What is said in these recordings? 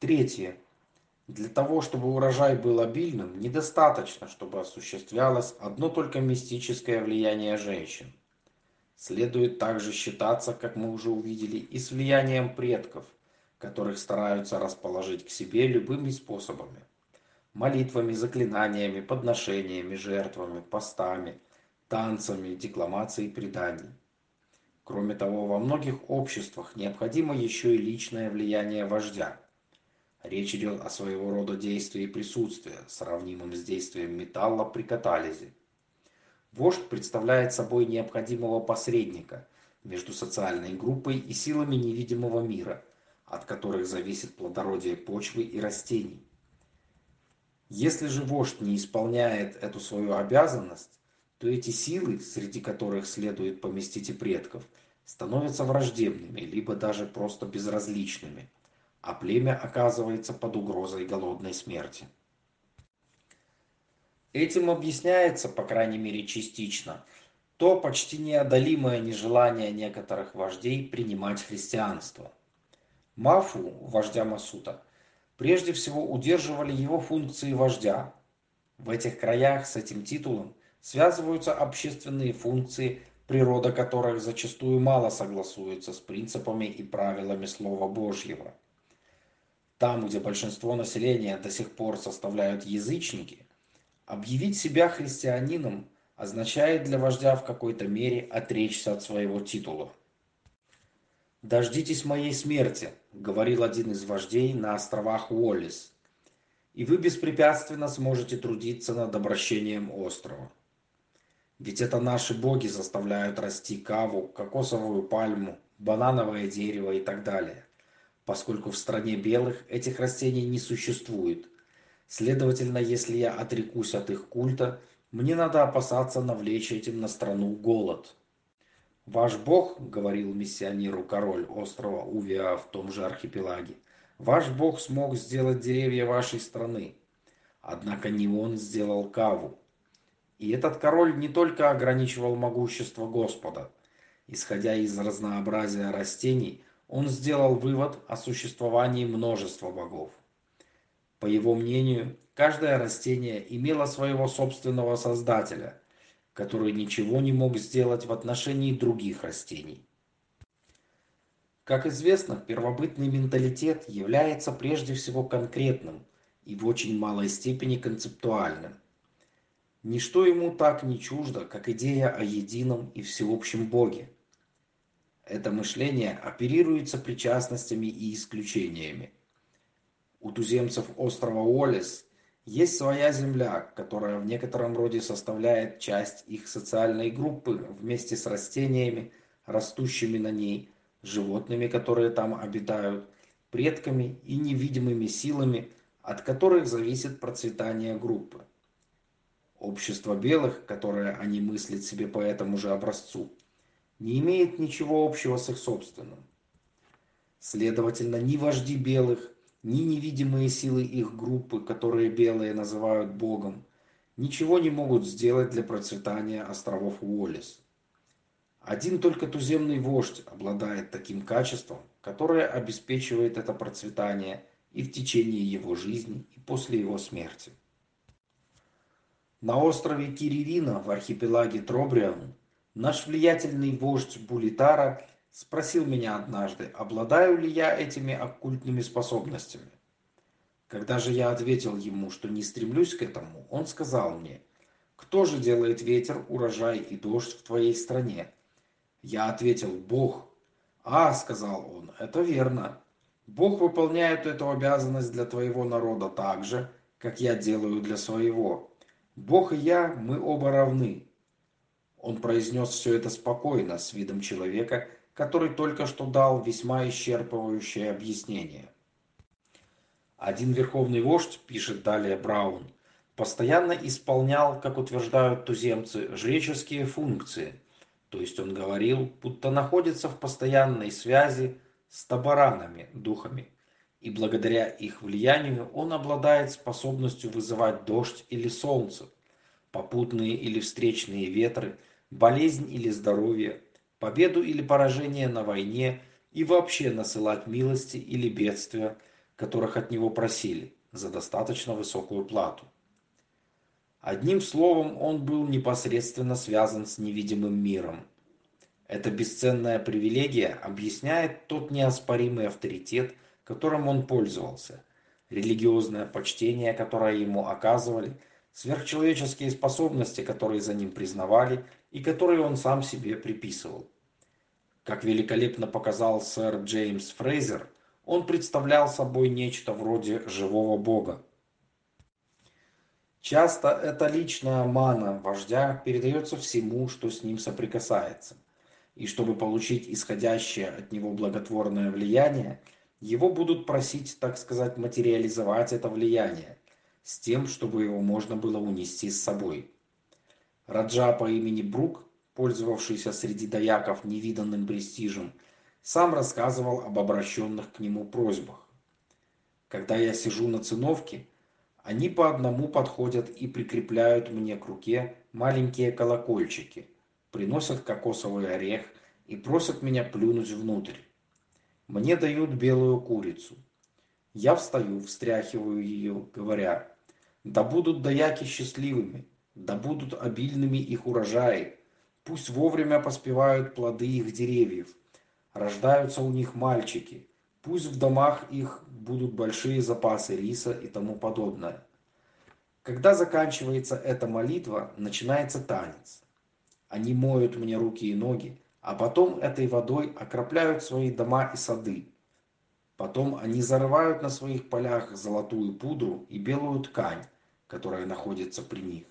Третье. Для того, чтобы урожай был обильным, недостаточно, чтобы осуществлялось одно только мистическое влияние женщин. Следует также считаться, как мы уже увидели, и с влиянием предков, которых стараются расположить к себе любыми способами. Молитвами, заклинаниями, подношениями, жертвами, постами, танцами, декламацией преданий. Кроме того, во многих обществах необходимо еще и личное влияние вождя. Речь идет о своего рода действии присутствия, сравнимом с действием металла при катализе. Вождь представляет собой необходимого посредника между социальной группой и силами невидимого мира, от которых зависит плодородие почвы и растений. Если же вождь не исполняет эту свою обязанность, то эти силы, среди которых следует поместить и предков, становятся враждебными, либо даже просто безразличными, а племя оказывается под угрозой голодной смерти. Этим объясняется, по крайней мере частично, то почти неодолимое нежелание некоторых вождей принимать христианство. Мафу, вождя Масута, прежде всего удерживали его функции вождя. В этих краях с этим титулом связываются общественные функции, природа которых зачастую мало согласуется с принципами и правилами Слова Божьего. Там, где большинство населения до сих пор составляют язычники, объявить себя христианином означает для вождя в какой-то мере отречься от своего титула. «Дождитесь моей смерти», — говорил один из вождей на островах Уоллис, «и вы беспрепятственно сможете трудиться над обращением острова». Ведь это наши боги заставляют расти каву, кокосовую пальму, банановое дерево и так далее. Поскольку в стране белых этих растений не существует. Следовательно, если я отрекусь от их культа, мне надо опасаться навлечь этим на страну голод. Ваш бог, говорил миссионеру король острова Увиа в том же архипелаге, ваш бог смог сделать деревья вашей страны. Однако не он сделал каву. И этот король не только ограничивал могущество Господа. Исходя из разнообразия растений, он сделал вывод о существовании множества богов. По его мнению, каждое растение имело своего собственного создателя, который ничего не мог сделать в отношении других растений. Как известно, первобытный менталитет является прежде всего конкретным и в очень малой степени концептуальным. Ничто ему так не чуждо, как идея о едином и всеобщем Боге. Это мышление оперируется причастностями и исключениями. У туземцев острова Уоллес есть своя земля, которая в некотором роде составляет часть их социальной группы вместе с растениями, растущими на ней, животными, которые там обитают, предками и невидимыми силами, от которых зависит процветание группы. Общество белых, которое они мыслят себе по этому же образцу, не имеет ничего общего с их собственным. Следовательно, ни вожди белых, ни невидимые силы их группы, которые белые называют Богом, ничего не могут сделать для процветания островов Уоллес. Один только туземный вождь обладает таким качеством, которое обеспечивает это процветание и в течение его жизни, и после его смерти. На острове Киририна в архипелаге Тробриан наш влиятельный вождь Булитара спросил меня однажды, обладаю ли я этими оккультными способностями. Когда же я ответил ему, что не стремлюсь к этому, он сказал мне, «Кто же делает ветер, урожай и дождь в твоей стране?» Я ответил, «Бог». «А», — сказал он, — «это верно. Бог выполняет эту обязанность для твоего народа так же, как я делаю для своего. Бог и я, мы оба равны. Он произнес все это спокойно, с видом человека, который только что дал весьма исчерпывающее объяснение. Один верховный вождь, пишет далее Браун, постоянно исполнял, как утверждают туземцы, жреческие функции, то есть он говорил, будто находится в постоянной связи с табаранами, духами, и благодаря их влиянию он обладает способностью вызывать дождь или солнце, попутные или встречные ветры, болезнь или здоровье, победу или поражение на войне и вообще насылать милости или бедствия, которых от него просили, за достаточно высокую плату. Одним словом, он был непосредственно связан с невидимым миром. Эта бесценная привилегия объясняет тот неоспоримый авторитет, которым он пользовался, религиозное почтение, которое ему оказывали, сверхчеловеческие способности, которые за ним признавали и которые он сам себе приписывал. Как великолепно показал сэр Джеймс Фрейзер, он представлял собой нечто вроде живого бога. Часто эта личная мана вождя передается всему, что с ним соприкасается. И чтобы получить исходящее от него благотворное влияние, его будут просить, так сказать, материализовать это влияние, с тем, чтобы его можно было унести с собой. Раджа по имени Брук, пользовавшийся средидаяков невиданным престижем, сам рассказывал об обращенных к нему просьбах. Когда я сижу на циновке, они по одному подходят и прикрепляют мне к руке маленькие колокольчики, приносят кокосовый орех и просят меня плюнуть внутрь. Мне дают белую курицу. Я встаю, встряхиваю ее, говоря, да будут даяки счастливыми, да будут обильными их урожаи, пусть вовремя поспевают плоды их деревьев, рождаются у них мальчики, Пусть в домах их будут большие запасы риса и тому подобное. Когда заканчивается эта молитва, начинается танец. Они моют мне руки и ноги, а потом этой водой окропляют свои дома и сады. Потом они зарывают на своих полях золотую пудру и белую ткань, которая находится при них.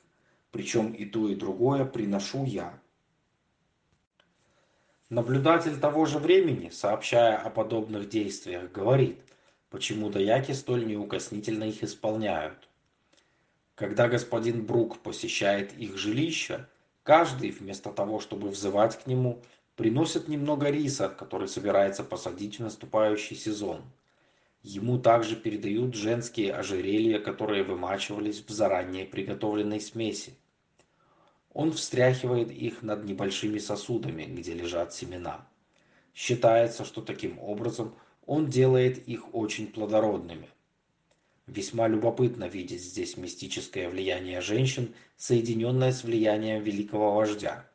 Причем и то, и другое приношу я. Наблюдатель того же времени, сообщая о подобных действиях, говорит, почему даяки столь неукоснительно их исполняют. Когда господин Брук посещает их жилище, каждый, вместо того, чтобы взывать к нему, приносит немного риса, который собирается посадить в наступающий сезон. Ему также передают женские ожерелья, которые вымачивались в заранее приготовленной смеси. Он встряхивает их над небольшими сосудами, где лежат семена. Считается, что таким образом он делает их очень плодородными. Весьма любопытно видеть здесь мистическое влияние женщин, соединенное с влиянием великого вождя.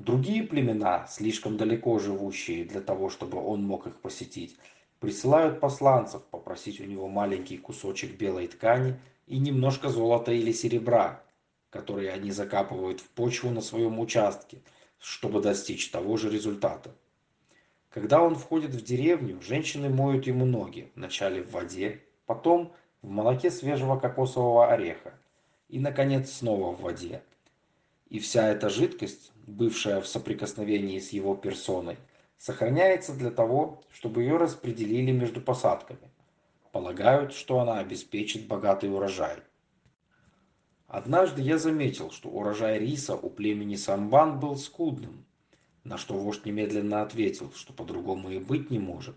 Другие племена, слишком далеко живущие для того, чтобы он мог их посетить, присылают посланцев попросить у него маленький кусочек белой ткани и немножко золота или серебра, которые они закапывают в почву на своем участке, чтобы достичь того же результата. Когда он входит в деревню, женщины моют ему ноги, вначале в воде, потом в молоке свежего кокосового ореха и, наконец, снова в воде. И вся эта жидкость, бывшая в соприкосновении с его персоной, сохраняется для того, чтобы ее распределили между посадками. Полагают, что она обеспечит богатый урожай. Однажды я заметил, что урожай риса у племени Самбан был скудным, на что вождь немедленно ответил, что по-другому и быть не может,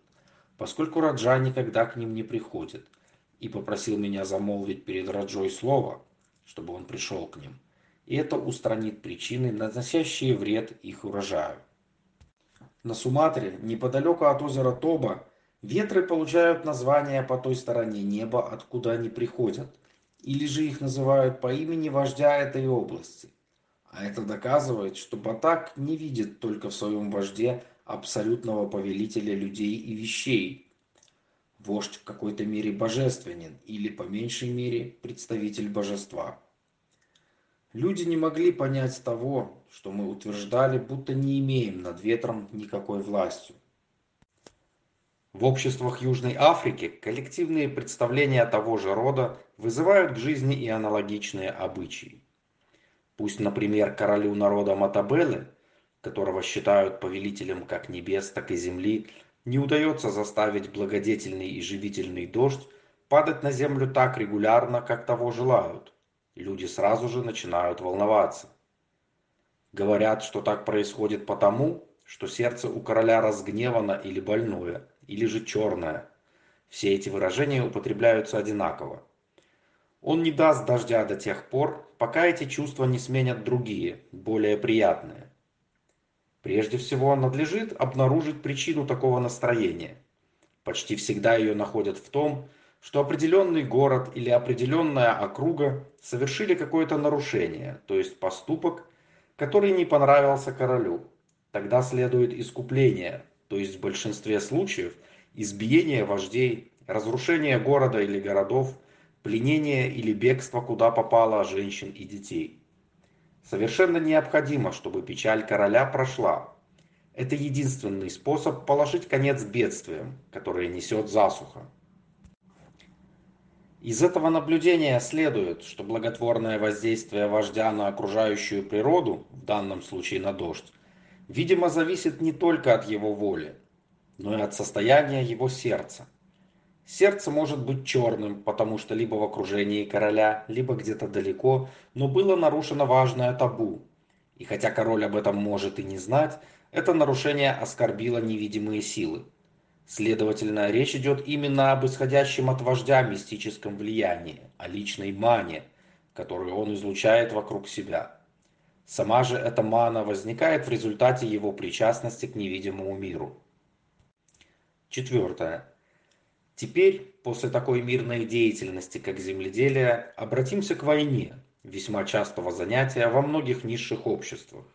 поскольку Раджа никогда к ним не приходит, и попросил меня замолвить перед Раджой слово, чтобы он пришел к ним, и это устранит причины, наносящие вред их урожаю. На Суматре, неподалеку от озера Тоба, ветры получают название по той стороне неба, откуда они приходят или же их называют по имени вождя этой области. А это доказывает, что Батак не видит только в своем вожде абсолютного повелителя людей и вещей. Вождь в какой-то мере божественен или по меньшей мере представитель божества. Люди не могли понять того, что мы утверждали, будто не имеем над ветром никакой властью. В обществах Южной Африки коллективные представления того же рода вызывают к жизни и аналогичные обычаи. Пусть, например, королю народа Матабелы, которого считают повелителем как небес, так и земли, не удается заставить благодетельный и живительный дождь падать на землю так регулярно, как того желают. Люди сразу же начинают волноваться. Говорят, что так происходит потому, что сердце у короля разгневано или больное, или же черное. Все эти выражения употребляются одинаково. Он не даст дождя до тех пор, пока эти чувства не сменят другие, более приятные. Прежде всего, надлежит обнаружить причину такого настроения. Почти всегда ее находят в том, что определенный город или определенная округа совершили какое-то нарушение, то есть поступок, который не понравился королю. Тогда следует искупление, то есть в большинстве случаев избиение вождей, разрушение города или городов, пленение или бегство куда попало женщин и детей. Совершенно необходимо, чтобы печаль короля прошла. Это единственный способ положить конец бедствиям, которые несет засуха. Из этого наблюдения следует, что благотворное воздействие вождя на окружающую природу, в данном случае на дождь, видимо зависит не только от его воли, но и от состояния его сердца. Сердце может быть черным, потому что либо в окружении короля, либо где-то далеко, но было нарушено важное табу. И хотя король об этом может и не знать, это нарушение оскорбило невидимые силы. Следовательно, речь идет именно об исходящем от вождя мистическом влиянии, о личной мане, которую он излучает вокруг себя. Сама же эта мана возникает в результате его причастности к невидимому миру. Четвертое. Теперь, после такой мирной деятельности, как земледелие, обратимся к войне, весьма частого занятия во многих низших обществах.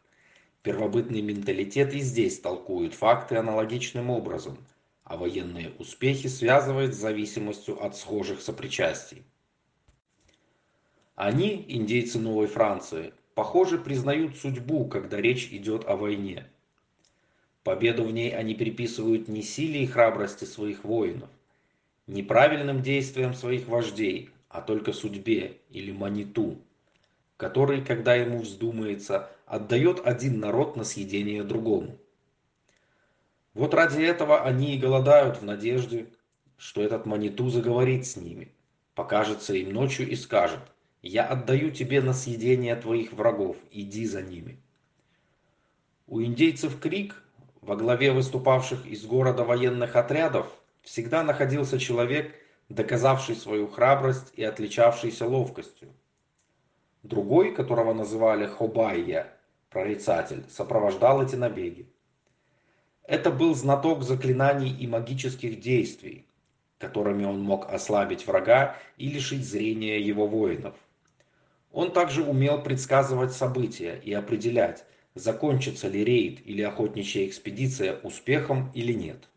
Первобытный менталитет и здесь толкует факты аналогичным образом – а военные успехи связывает с зависимостью от схожих сопричастий. Они, индейцы Новой Франции, похоже признают судьбу, когда речь идет о войне. Победу в ней они приписывают не силе и храбрости своих воинов, не правильным действиям своих вождей, а только судьбе или маниту, который, когда ему вздумается, отдает один народ на съедение другому. Вот ради этого они и голодают в надежде, что этот Маниту заговорит с ними, покажется им ночью и скажет, «Я отдаю тебе на съедение твоих врагов, иди за ними». У индейцев Крик, во главе выступавших из города военных отрядов, всегда находился человек, доказавший свою храбрость и отличавшийся ловкостью. Другой, которого называли Хобайя, прорицатель, сопровождал эти набеги. Это был знаток заклинаний и магических действий, которыми он мог ослабить врага и лишить зрения его воинов. Он также умел предсказывать события и определять, закончится ли рейд или охотничья экспедиция успехом или нет.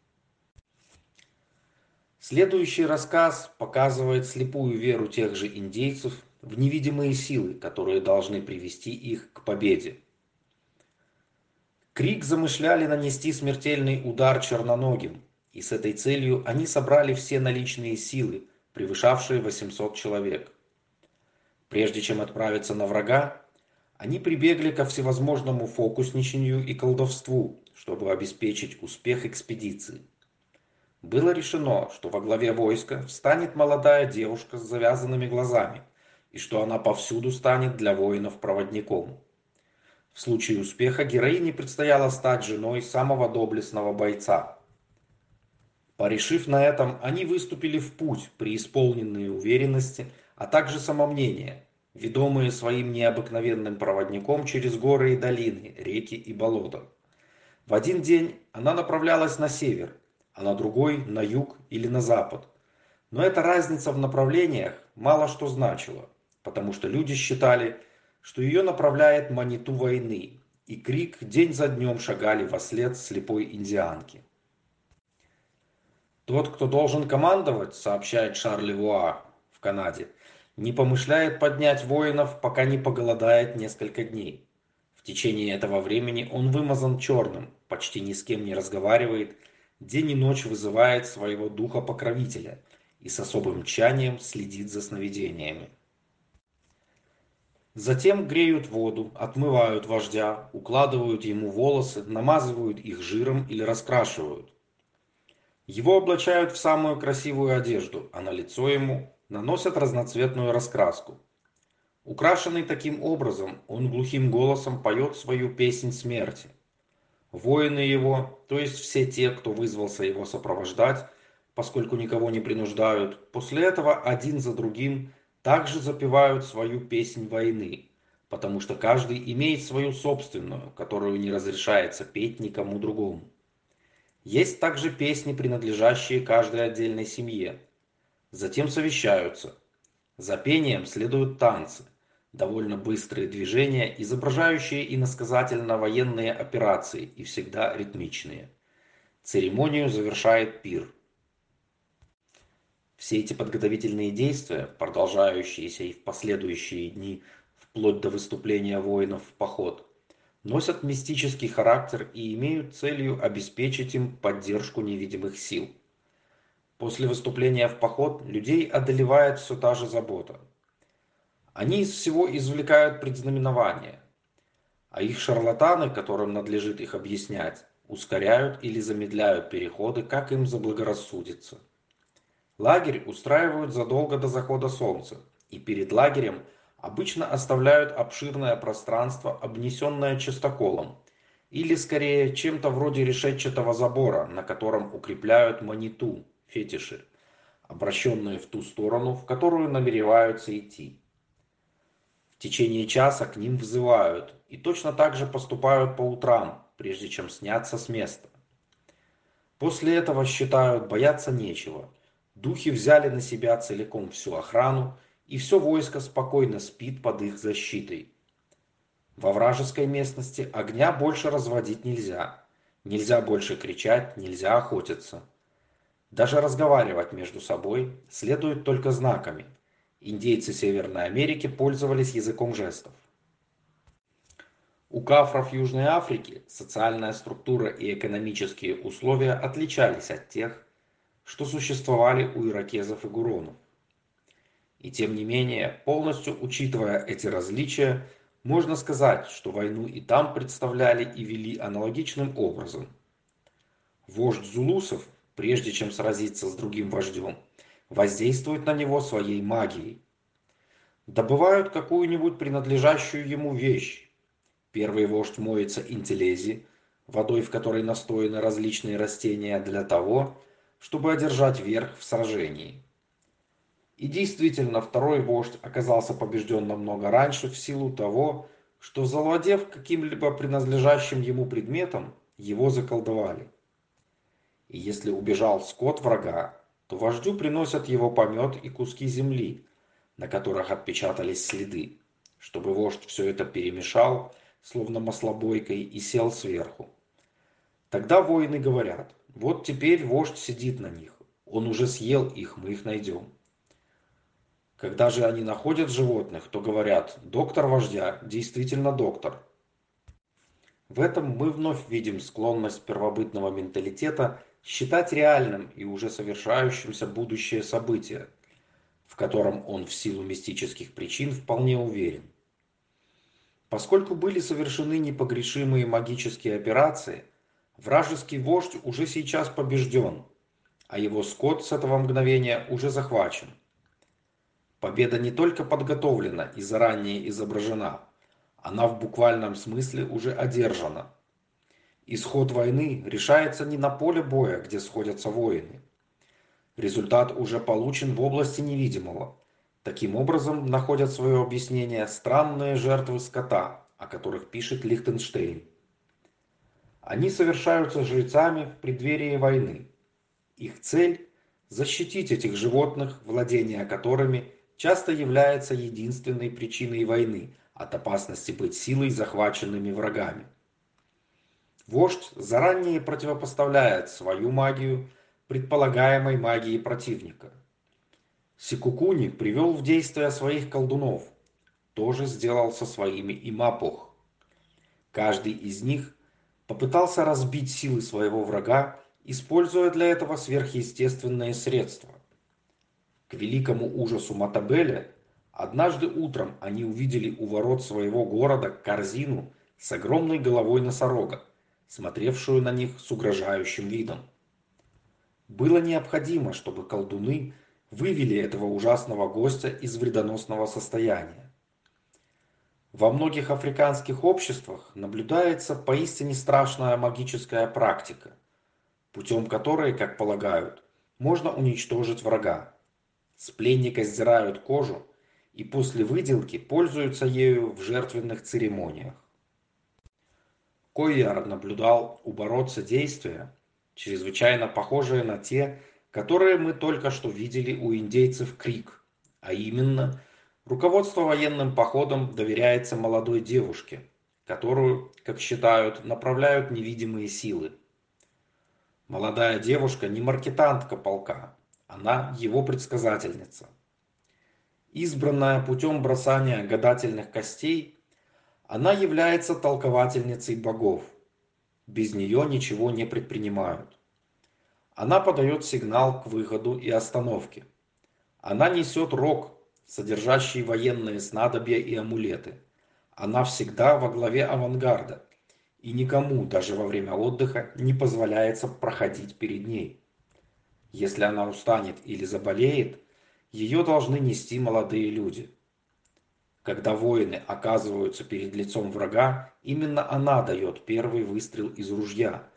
Следующий рассказ показывает слепую веру тех же индейцев в невидимые силы, которые должны привести их к победе. Крик замышляли нанести смертельный удар черноногим, и с этой целью они собрали все наличные силы, превышавшие 800 человек. Прежде чем отправиться на врага, они прибегли ко всевозможному фокусничанию и колдовству, чтобы обеспечить успех экспедиции. Было решено, что во главе войска встанет молодая девушка с завязанными глазами, и что она повсюду станет для воинов проводником. В случае успеха героине предстояло стать женой самого доблестного бойца. Порешив на этом, они выступили в путь, преисполненные уверенности, а также самомнения, ведомые своим необыкновенным проводником через горы и долины, реки и болота. В один день она направлялась на север, а на другой – на юг или на запад. Но эта разница в направлениях мало что значила, потому что люди считали – что ее направляет маниту войны, и крик день за днем шагали во след слепой индианки. Тот, кто должен командовать, сообщает Шарль Вуа в Канаде, не помышляет поднять воинов, пока не поголодает несколько дней. В течение этого времени он вымазан черным, почти ни с кем не разговаривает, день и ночь вызывает своего духа-покровителя и с особым тщанием следит за сновидениями. Затем греют воду, отмывают вождя, укладывают ему волосы, намазывают их жиром или раскрашивают. Его облачают в самую красивую одежду, а на лицо ему наносят разноцветную раскраску. Украшенный таким образом, он глухим голосом поет свою песнь смерти. Воины его, то есть все те, кто вызвался его сопровождать, поскольку никого не принуждают, после этого один за другим также запевают свою песнь войны, потому что каждый имеет свою собственную, которую не разрешается петь никому другому. Есть также песни, принадлежащие каждой отдельной семье. Затем совещаются. За пением следуют танцы, довольно быстрые движения, изображающие иносказательно-военные операции и всегда ритмичные. Церемонию завершает пир. Все эти подготовительные действия, продолжающиеся и в последующие дни вплоть до выступления воинов в поход, носят мистический характер и имеют целью обеспечить им поддержку невидимых сил. После выступления в поход людей одолевает все та же забота. Они из всего извлекают предзнаменования, а их шарлатаны, которым надлежит их объяснять, ускоряют или замедляют переходы, как им заблагорассудится. Лагерь устраивают задолго до захода солнца, и перед лагерем – обычно оставляют обширное пространство, обнесенное частоколом, или скорее чем-то вроде решетчатого забора, на котором укрепляют маниту, фетиши, обращенные в ту сторону, в которую намереваются идти. В течение часа к ним взывают, и точно так же поступают по утрам, прежде чем сняться с места. После этого считают, бояться нечего. Духи взяли на себя целиком всю охрану и все войско спокойно спит под их защитой. Во вражеской местности огня больше разводить нельзя. Нельзя больше кричать, нельзя охотиться. Даже разговаривать между собой следует только знаками. Индейцы Северной Америки пользовались языком жестов. У кафров Южной Африки социальная структура и экономические условия отличались от тех, что существовали у иракезов и гуронов. И тем не менее, полностью учитывая эти различия, можно сказать, что войну и там представляли и вели аналогичным образом. Вождь зулусов, прежде чем сразиться с другим вождем, воздействует на него своей магией. Добывают какую-нибудь принадлежащую ему вещь. Первый вождь моется интелези, водой в которой настояны различные растения для того, чтобы одержать верх в сражении. И действительно, второй вождь оказался побежден намного раньше в силу того, что завладев каким-либо принадлежащим ему предметом, его заколдовали. И если убежал скот врага, то вождю приносят его помет и куски земли, на которых отпечатались следы, чтобы вождь все это перемешал, словно маслобойкой, и сел сверху. Тогда воины говорят, вот теперь вождь сидит на них, он уже съел их, мы их найдем. Когда же они находят животных, то говорят «доктор вождя, действительно доктор». В этом мы вновь видим склонность первобытного менталитета считать реальным и уже совершающимся будущее событие, в котором он в силу мистических причин вполне уверен. Поскольку были совершены непогрешимые магические операции, вражеский вождь уже сейчас побежден, а его скот с этого мгновения уже захвачен. Победа не только подготовлена и заранее изображена, она в буквальном смысле уже одержана. Исход войны решается не на поле боя, где сходятся воины. Результат уже получен в области невидимого. Таким образом находят свое объяснение странные жертвы скота, о которых пишет Лихтенштейн. Они совершаются жрецами в преддверии войны. Их цель – защитить этих животных, владения которыми часто является единственной причиной войны от опасности быть силой захваченными врагами. Вождь заранее противопоставляет свою магию предполагаемой магии противника. Сикукуни привел в действие своих колдунов, тоже сделал со своими и Мапох. Каждый из них попытался разбить силы своего врага, используя для этого сверхъестественные средства. К великому ужасу Матабеля, однажды утром они увидели у ворот своего города корзину с огромной головой носорога, смотревшую на них с угрожающим видом. Было необходимо, чтобы колдуны вывели этого ужасного гостя из вредоносного состояния. Во многих африканских обществах наблюдается поистине страшная магическая практика, путем которой, как полагают, можно уничтожить врага. С пленника сдирают кожу и после выделки пользуются ею в жертвенных церемониях. Койяр наблюдал у бородца действия, чрезвычайно похожие на те, которые мы только что видели у индейцев Крик, а именно, руководство военным походом доверяется молодой девушке, которую, как считают, направляют невидимые силы. Молодая девушка не маркетантка полка, она его предсказательница. Избранная путем бросания гадательных костей, она является толковательницей богов. Без нее ничего не предпринимают. Она подает сигнал к выходу и остановке. Она несет рог, содержащий военные снадобья и амулеты. Она всегда во главе авангарда, и никому, даже во время отдыха, не позволяется проходить перед ней. Если она устанет или заболеет, ее должны нести молодые люди. Когда воины оказываются перед лицом врага, именно она дает первый выстрел из ружья,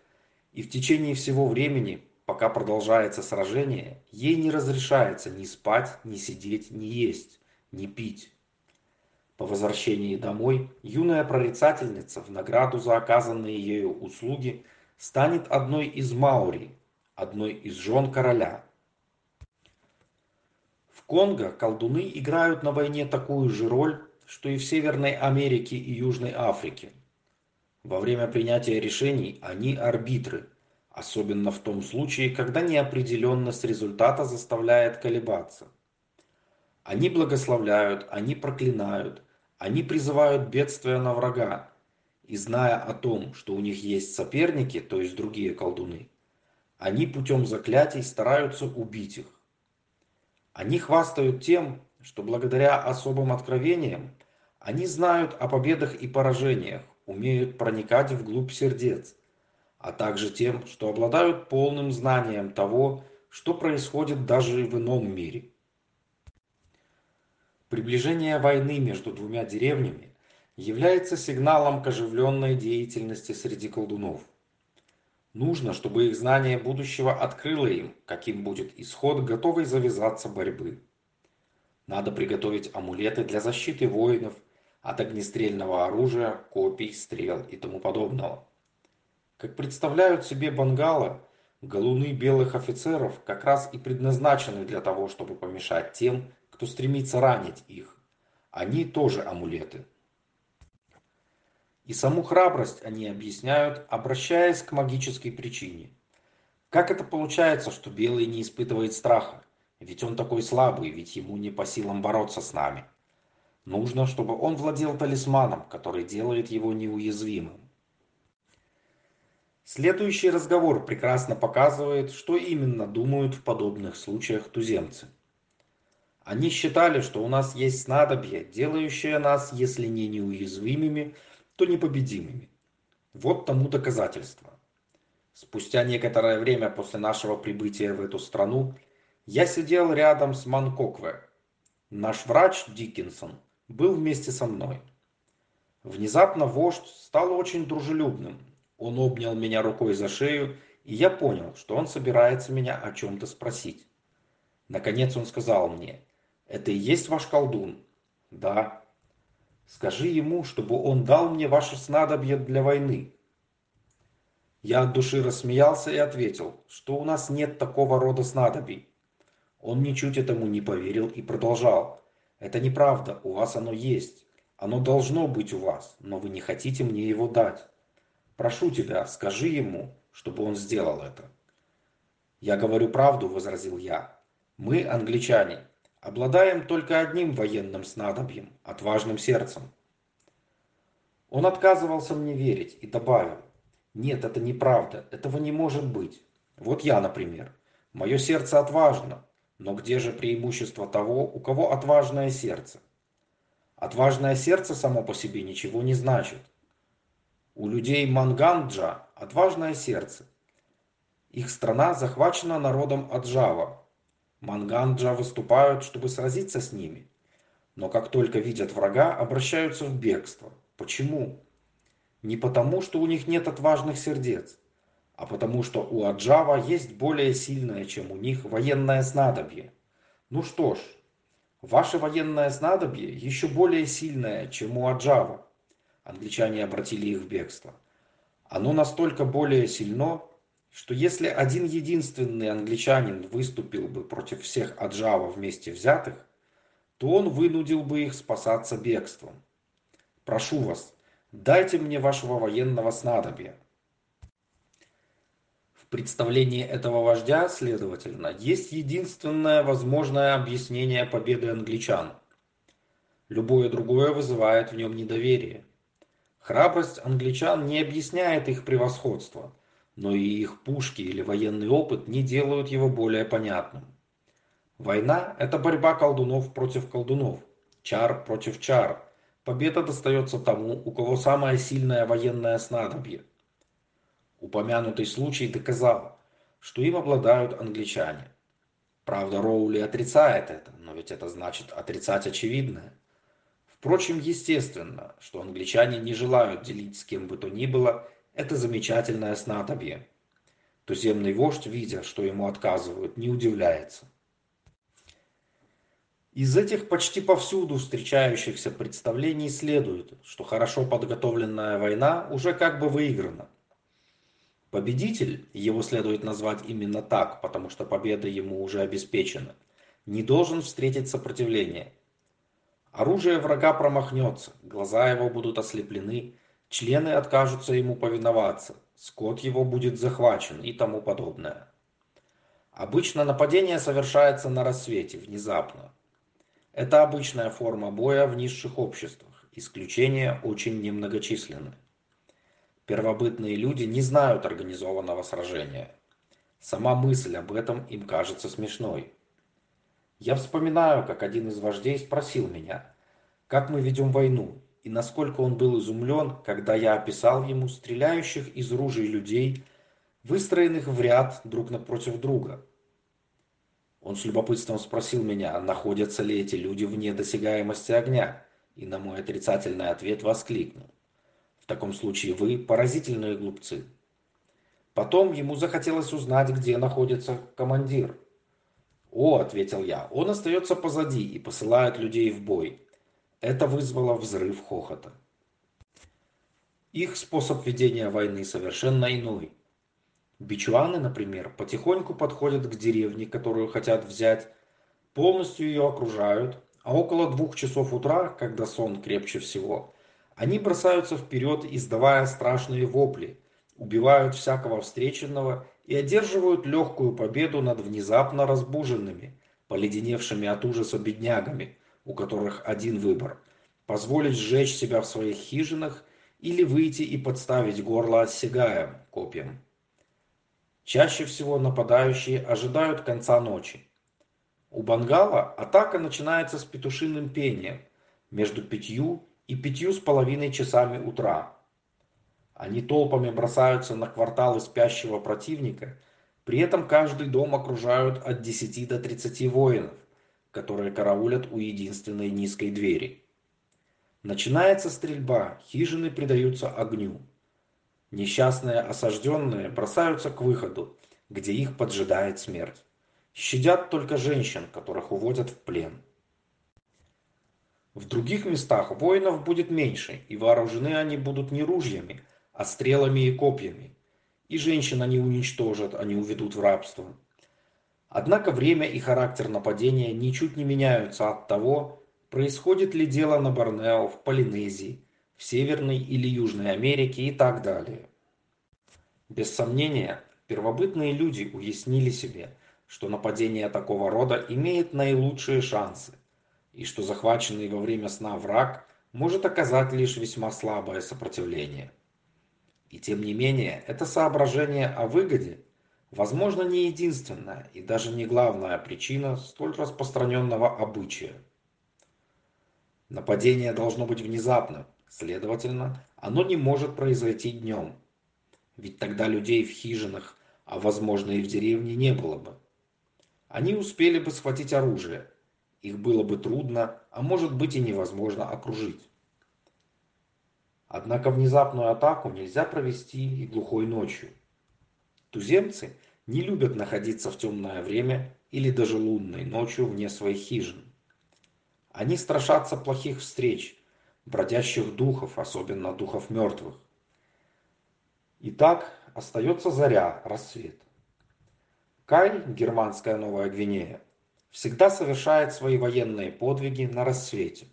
и в течение всего времени Пока продолжается сражение, ей не разрешается ни спать, ни сидеть, ни есть, ни пить. По возвращении домой юная прорицательница в награду за оказанные ею услуги станет одной из Маури, одной из жен короля. Конго колдуны играют на войне такую же роль, что и в Северной Америке и Южной Африке. Во время принятия решений они арбитры, особенно в том случае, когда неопределенность результата заставляет колебаться. Они благословляют, они проклинают, они призывают бедствия на врага, и зная о том, что у них есть соперники, то есть другие колдуны, они путем заклятий стараются убить их. Они хвастают тем, что благодаря особым откровениям они знают о победах и поражениях, умеют проникать вглубь сердец, а также тем, что обладают полным знанием того, что происходит даже в ином мире. Приближение войны между двумя деревнями является сигналом к оживленной деятельности среди колдунов. Нужно, чтобы их знание будущего открыло им, каким будет исход готовой завязаться борьбы. Надо приготовить амулеты для защиты воинов от огнестрельного оружия, копий, стрел и тому подобного. Как представляют себе бангалы, галуны белых офицеров как раз и предназначены для того, чтобы помешать тем, кто стремится ранить их. Они тоже амулеты. И саму храбрость они объясняют, обращаясь к магической причине. Как это получается, что белый не испытывает страха? Ведь он такой слабый, ведь ему не по силам бороться с нами. Нужно, чтобы он владел талисманом, который делает его неуязвимым. Следующий разговор прекрасно показывает, что именно думают в подобных случаях туземцы. Они считали, что у нас есть снадобье, делающее нас, если не неуязвимыми, то непобедимыми. Вот тому доказательство. Спустя некоторое время после нашего прибытия в эту страну, я сидел рядом с Манкокве. Наш врач Диккенсон был вместе со мной. Внезапно вождь стал очень дружелюбным, он обнял меня рукой за шею, и я понял, что он собирается меня о чем-то спросить. Наконец он сказал мне, «Это и есть ваш колдун?» «Да». «Скажи ему, чтобы он дал мне ваше снадобье для войны». Я от души рассмеялся и ответил, что у нас нет такого рода снадобий. Он ничуть этому не поверил и продолжал. «Это неправда, у вас оно есть. Оно должно быть у вас, но вы не хотите мне его дать». Прошу тебя, скажи ему, чтобы он сделал это. Я говорю правду, возразил я. Мы, англичане, обладаем только одним военным снадобьем, отважным сердцем. Он отказывался мне верить и добавил, нет, это неправда, этого не может быть. Вот я, например, мое сердце отважно, но где же преимущество того, у кого отважное сердце? Отважное сердце само по себе ничего не значит. У людей Манганджа отважное сердце. Их страна захвачена народом Аджава. Манганджа выступают, чтобы сразиться с ними. Но как только видят врага, обращаются в бегство. Почему? Не потому, что у них нет отважных сердец, а потому, что у Аджава есть более сильное, чем у них, военное снадобье. Ну что ж, ваше военное снадобье еще более сильное, чем у Аджава англичане обратили их в бегство. Оно настолько более сильно, что если один единственный англичанин выступил бы против всех Аджава вместе взятых, то он вынудил бы их спасаться бегством. Прошу вас, дайте мне вашего военного снадобья. В представлении этого вождя, следовательно, есть единственное возможное объяснение победы англичан. Любое другое вызывает в нем недоверие. Храбрость англичан не объясняет их превосходство, но и их пушки или военный опыт не делают его более понятным. Война – это борьба колдунов против колдунов, чар против чар. Победа достается тому, у кого самое сильное военное снадобье. Упомянутый случай доказал, что им обладают англичане. Правда, Роули отрицает это, но ведь это значит отрицать очевидное. Впрочем, естественно, что англичане не желают делить с кем бы то ни было это замечательное снадобье. Туземный вождь, видя, что ему отказывают, не удивляется. Из этих почти повсюду встречающихся представлений следует, что хорошо подготовленная война уже как бы выиграна. Победитель, его следует назвать именно так, потому что победа ему уже обеспечена, не должен встретить сопротивление – Оружие врага промахнется, глаза его будут ослеплены, члены откажутся ему повиноваться, скот его будет захвачен и тому подобное. Обычно нападение совершается на рассвете, внезапно. Это обычная форма боя в низших обществах, исключения очень немногочисленны. Первобытные люди не знают организованного сражения. Сама мысль об этом им кажется смешной. Я вспоминаю, как один из вождей спросил меня, как мы ведем войну, и насколько он был изумлен, когда я описал ему стреляющих из ружей людей, выстроенных в ряд друг напротив друга. Он с любопытством спросил меня, находятся ли эти люди вне досягаемости огня, и на мой отрицательный ответ воскликнул. В таком случае вы поразительные глупцы. Потом ему захотелось узнать, где находится командир. «О», — ответил я, — «он остается позади и посылает людей в бой». Это вызвало взрыв хохота. Их способ ведения войны совершенно иной. Бичуаны, например, потихоньку подходят к деревне, которую хотят взять, полностью ее окружают, а около двух часов утра, когда сон крепче всего, они бросаются вперед, издавая страшные вопли, убивают всякого встреченного и одерживают легкую победу над внезапно разбуженными, поледеневшими от ужаса беднягами, у которых один выбор – позволить сжечь себя в своих хижинах или выйти и подставить горло отсягаем копьям. Чаще всего нападающие ожидают конца ночи. У Бангала атака начинается с петушиным пением между пятью и пятью с половиной часами утра. Они толпами бросаются на кварталы спящего противника, при этом каждый дом окружают от 10 до 30 воинов, которые караулят у единственной низкой двери. Начинается стрельба, хижины предаются огню. Несчастные осажденные бросаются к выходу, где их поджидает смерть. Щадят только женщин, которых уводят в плен. В других местах воинов будет меньше, и вооружены они будут не ружьями, а стрелами и копьями. И женщин они уничтожат, они уведут в рабство. Однако время и характер нападения ничуть не меняются от того, происходит ли дело на Борнео, в Полинезии, в Северной или Южной Америке и так далее. Без сомнения, первобытные люди уяснили себе, что нападение такого рода имеет наилучшие шансы, и что захваченный во время сна враг может оказать лишь весьма слабое сопротивление. И тем не менее, это соображение о выгоде, возможно, не единственная и даже не главная причина столь распространенного обычая. Нападение должно быть внезапным, следовательно, оно не может произойти днем. Ведь тогда людей в хижинах, а возможно и в деревне не было бы. Они успели бы схватить оружие. Их было бы трудно, а может быть и невозможно окружить. Однако внезапную атаку нельзя провести и глухой ночью. Туземцы не любят находиться в темное время или даже лунной ночью вне своих хижин. Они страшатся плохих встреч, бродящих духов, особенно духов мертвых. Итак, остается заря, рассвет. Кай, германская Новая Гвинея, всегда совершает свои военные подвиги на рассвете.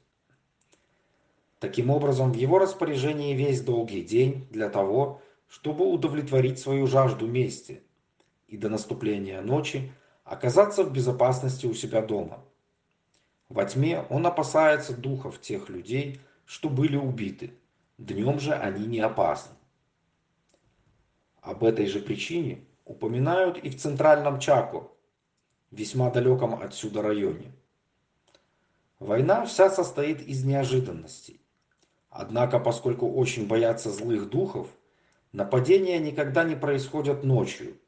Таким образом, в его распоряжении весь долгий день для того, чтобы удовлетворить свою жажду мести и до наступления ночи оказаться в безопасности у себя дома. Во тьме он опасается духов тех людей, что были убиты. Днем же они не опасны. Об этой же причине упоминают и в центральном Чако, весьма далеком отсюда районе. Война вся состоит из неожиданностей. Однако, поскольку очень боятся злых духов, нападения никогда не происходят ночью.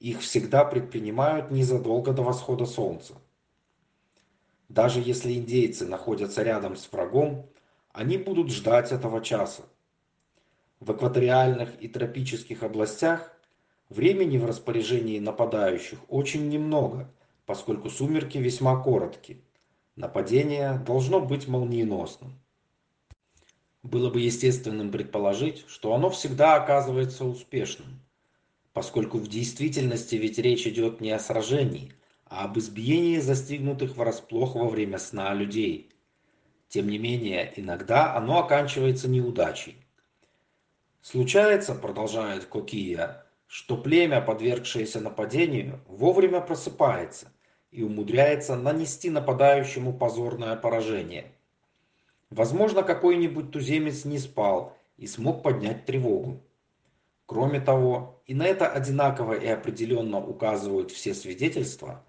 Их всегда предпринимают незадолго до восхода солнца. Даже если индейцы находятся рядом с врагом, они будут ждать этого часа. В экваториальных и тропических областях времени в распоряжении нападающих очень немного, поскольку сумерки весьма коротки. Нападение должно быть молниеносным. Было бы естественным предположить, что оно всегда оказывается успешным, поскольку в действительности ведь речь идет не о сражении, а об избиении застигнутых врасплох во время сна людей. Тем не менее, иногда оно оканчивается неудачей. Случается, продолжает Кокия, что племя, подвергшееся нападению, вовремя просыпается и умудряется нанести нападающему позорное поражение. Возможно, какой-нибудь туземец не спал и смог поднять тревогу. Кроме того, и на это одинаково и определенно указывают все свидетельства,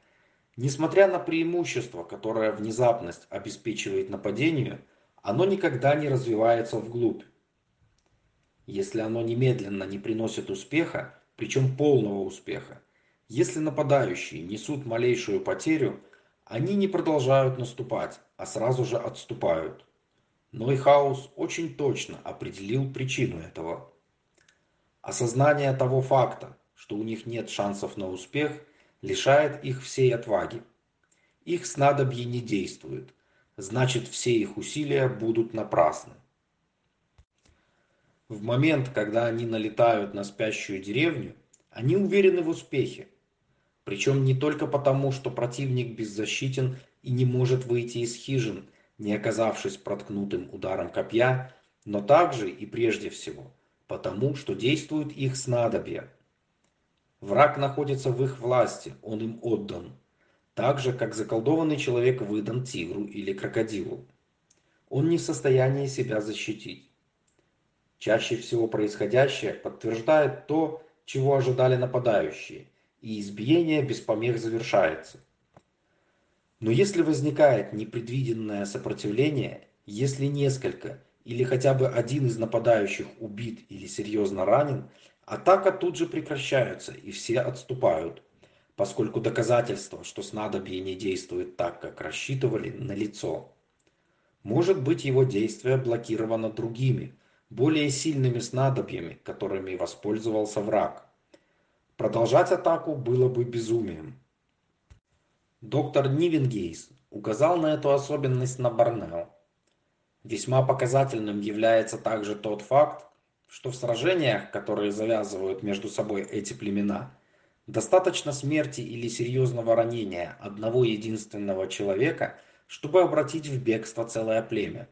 Несмотря на преимущество, которое внезапность обеспечивает нападению, оно никогда не развивается вглубь. Если оно немедленно не приносит успеха, причем полного успеха, если нападающие несут малейшую потерю, они не продолжают наступать, а сразу же отступают. Нойхаус очень точно определил причину этого. Осознание того факта, что у них нет шансов на успех – лишает их всей отваги. Их снадобье не действует, значит все их усилия будут напрасны. В момент, когда они налетают на спящую деревню, они уверены в успехе. Причем не только потому, что противник беззащитен и не может выйти из хижин, не оказавшись проткнутым ударом копья, но также и прежде всего потому, что действует их снадобье, Враг находится в их власти, он им отдан. Так же, как заколдованный человек выдан тигру или крокодилу. Он не в состоянии себя защитить. Чаще всего происходящее подтверждает то, чего ожидали нападающие, и избиение без помех завершается. Но если возникает непредвиденное сопротивление, если несколько или хотя бы один из нападающих убит или серьезно ранен, Атака тут же прекращается, и все отступают, поскольку доказательство, что снадобье не действует так, как рассчитывали, налицо. Может быть, его действие блокировано другими, более сильными снадобьями, которыми воспользовался враг. Продолжать атаку было бы безумием. Доктор Нивенгейс указал на эту особенность на Борнео. Весьма показательным является также тот факт, что в сражениях, которые завязывают между собой эти племена, достаточно смерти или серьезного ранения одного единственного человека, чтобы обратить в бегство целое племя.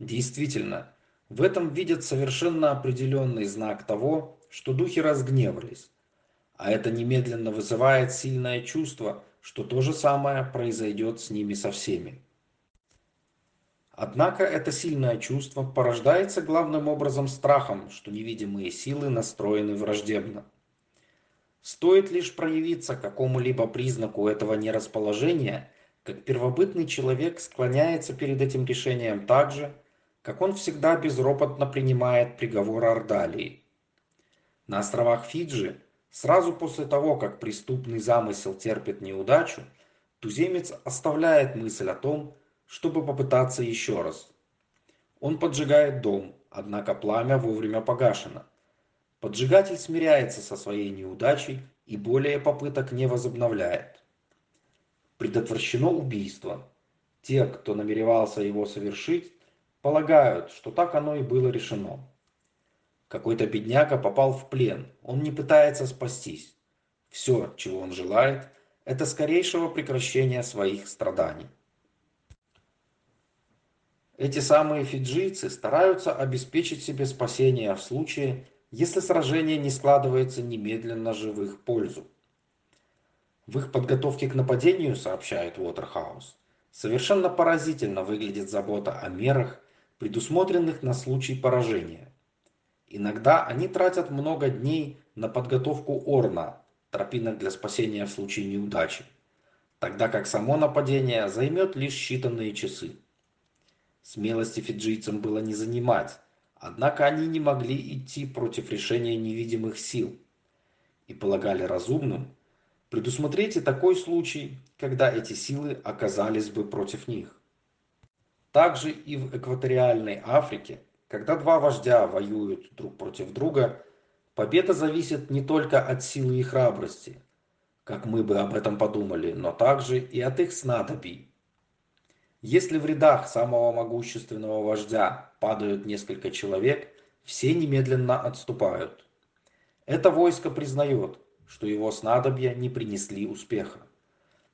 Действительно, в этом видят совершенно определенный знак того, что духи разгневались, а это немедленно вызывает сильное чувство, что то же самое произойдет с ними со всеми. Однако это сильное чувство порождается главным образом страхом, что невидимые силы настроены враждебно. Стоит лишь проявиться какому-либо признаку этого нерасположения, как первобытный человек склоняется перед этим решением так же, как он всегда безропотно принимает приговор Ордалии. На островах Фиджи, сразу после того, как преступный замысел терпит неудачу, туземец оставляет мысль о том, чтобы попытаться еще раз. Он поджигает дом, однако пламя вовремя погашено. Поджигатель смиряется со своей неудачей и более попыток не возобновляет. Предотвращено убийство. Те, кто намеревался его совершить, полагают, что так оно и было решено. Какой-то бедняга попал в плен, он не пытается спастись. Все, чего он желает, это скорейшего прекращения своих страданий. Эти самые фиджийцы стараются обеспечить себе спасение в случае, если сражение не складывается немедленно же в их пользу. В их подготовке к нападению, сообщает Уотерхаус, совершенно поразительно выглядит забота о мерах, предусмотренных на случай поражения. Иногда они тратят много дней на подготовку орна, тропинок для спасения в случае неудачи, тогда как само нападение займет лишь считанные часы. Смелости фиджийцам было не занимать, однако они не могли идти против решения невидимых сил и полагали разумным предусмотреть и такой случай, когда эти силы оказались бы против них. Также и в экваториальной Африке, когда два вождя воюют друг против друга, победа зависит не только от силы и храбрости, как мы бы об этом подумали, но также и от их снадобий. Если в рядах самого могущественного вождя падают несколько человек, все немедленно отступают. Это войско признает, что его снадобья не принесли успеха.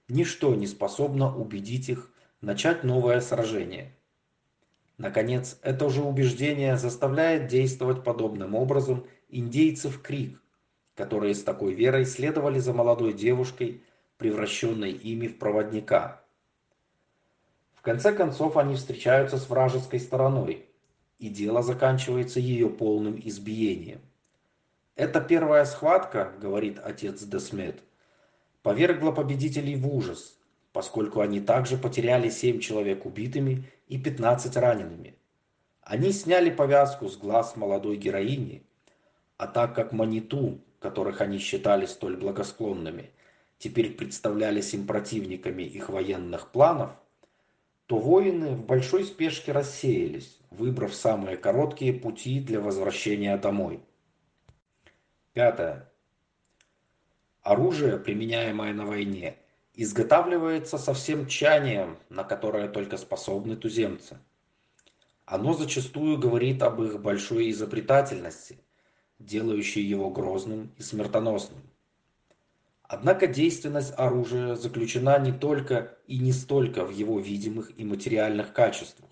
Ничто не способно убедить их начать новое сражение. Наконец, это же убеждение заставляет действовать подобным образом индейцев Крик, которые с такой верой следовали за молодой девушкой, превращенной ими в проводника. В конце концов они встречаются с вражеской стороной, и дело заканчивается ее полным избиением. Эта первая схватка, говорит отец Десмет, повергла победителей в ужас, поскольку они также потеряли семь человек убитыми и 15 ранеными. Они сняли повязку с глаз молодой героини, а так как Маниту, которых они считали столь благосклонными, теперь представлялись им противниками их военных планов, то воины в большой спешке рассеялись, выбрав самые короткие пути для возвращения домой. Пятое. Оружие, применяемое на войне, изготавливается со всем тщанием, на которое только способны туземцы. Оно зачастую говорит об их большой изобретательности, делающей его грозным и смертоносным. Однако действенность оружия заключена не только и не столько в его видимых и материальных качествах.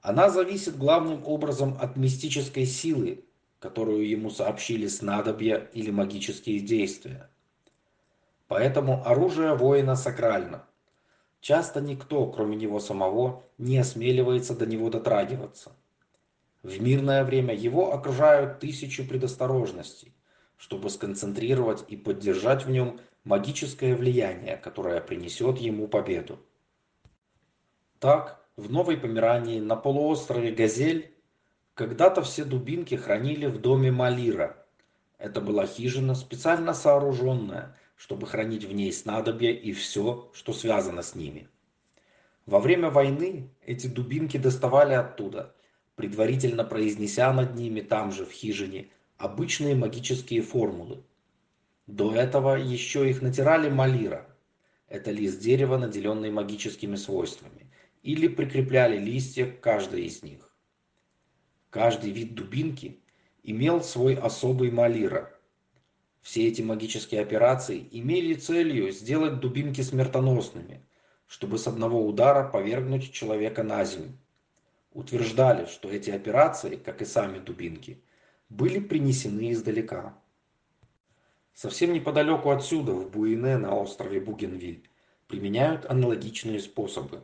Она зависит главным образом от мистической силы, которую ему сообщили снадобья или магические действия. Поэтому оружие воина сакрально. Часто никто, кроме него самого, не осмеливается до него дотрагиваться. В мирное время его окружают тысячи предосторожностей, чтобы сконцентрировать и поддержать в нем магическое влияние, которое принесет ему победу. Так, в Новой Померании на полуострове Газель когда-то все дубинки хранили в доме Малира. Это была хижина, специально сооруженная, чтобы хранить в ней снадобья и все, что связано с ними. Во время войны эти дубинки доставали оттуда, предварительно произнеся над ними там же в хижине обычные магические формулы. До этого еще их натирали малира. Это лист дерева, наделенный магическими свойствами, или прикрепляли листья к каждой из них. Каждый вид дубинки имел свой особый малира. Все эти магические операции имели целью сделать дубинки смертоносными, чтобы с одного удара повергнуть человека на землю. Утверждали, что эти операции, как и сами дубинки, были принесены издалека. Совсем неподалеку отсюда, в Буине на острове Бугенвиль, применяют аналогичные способы.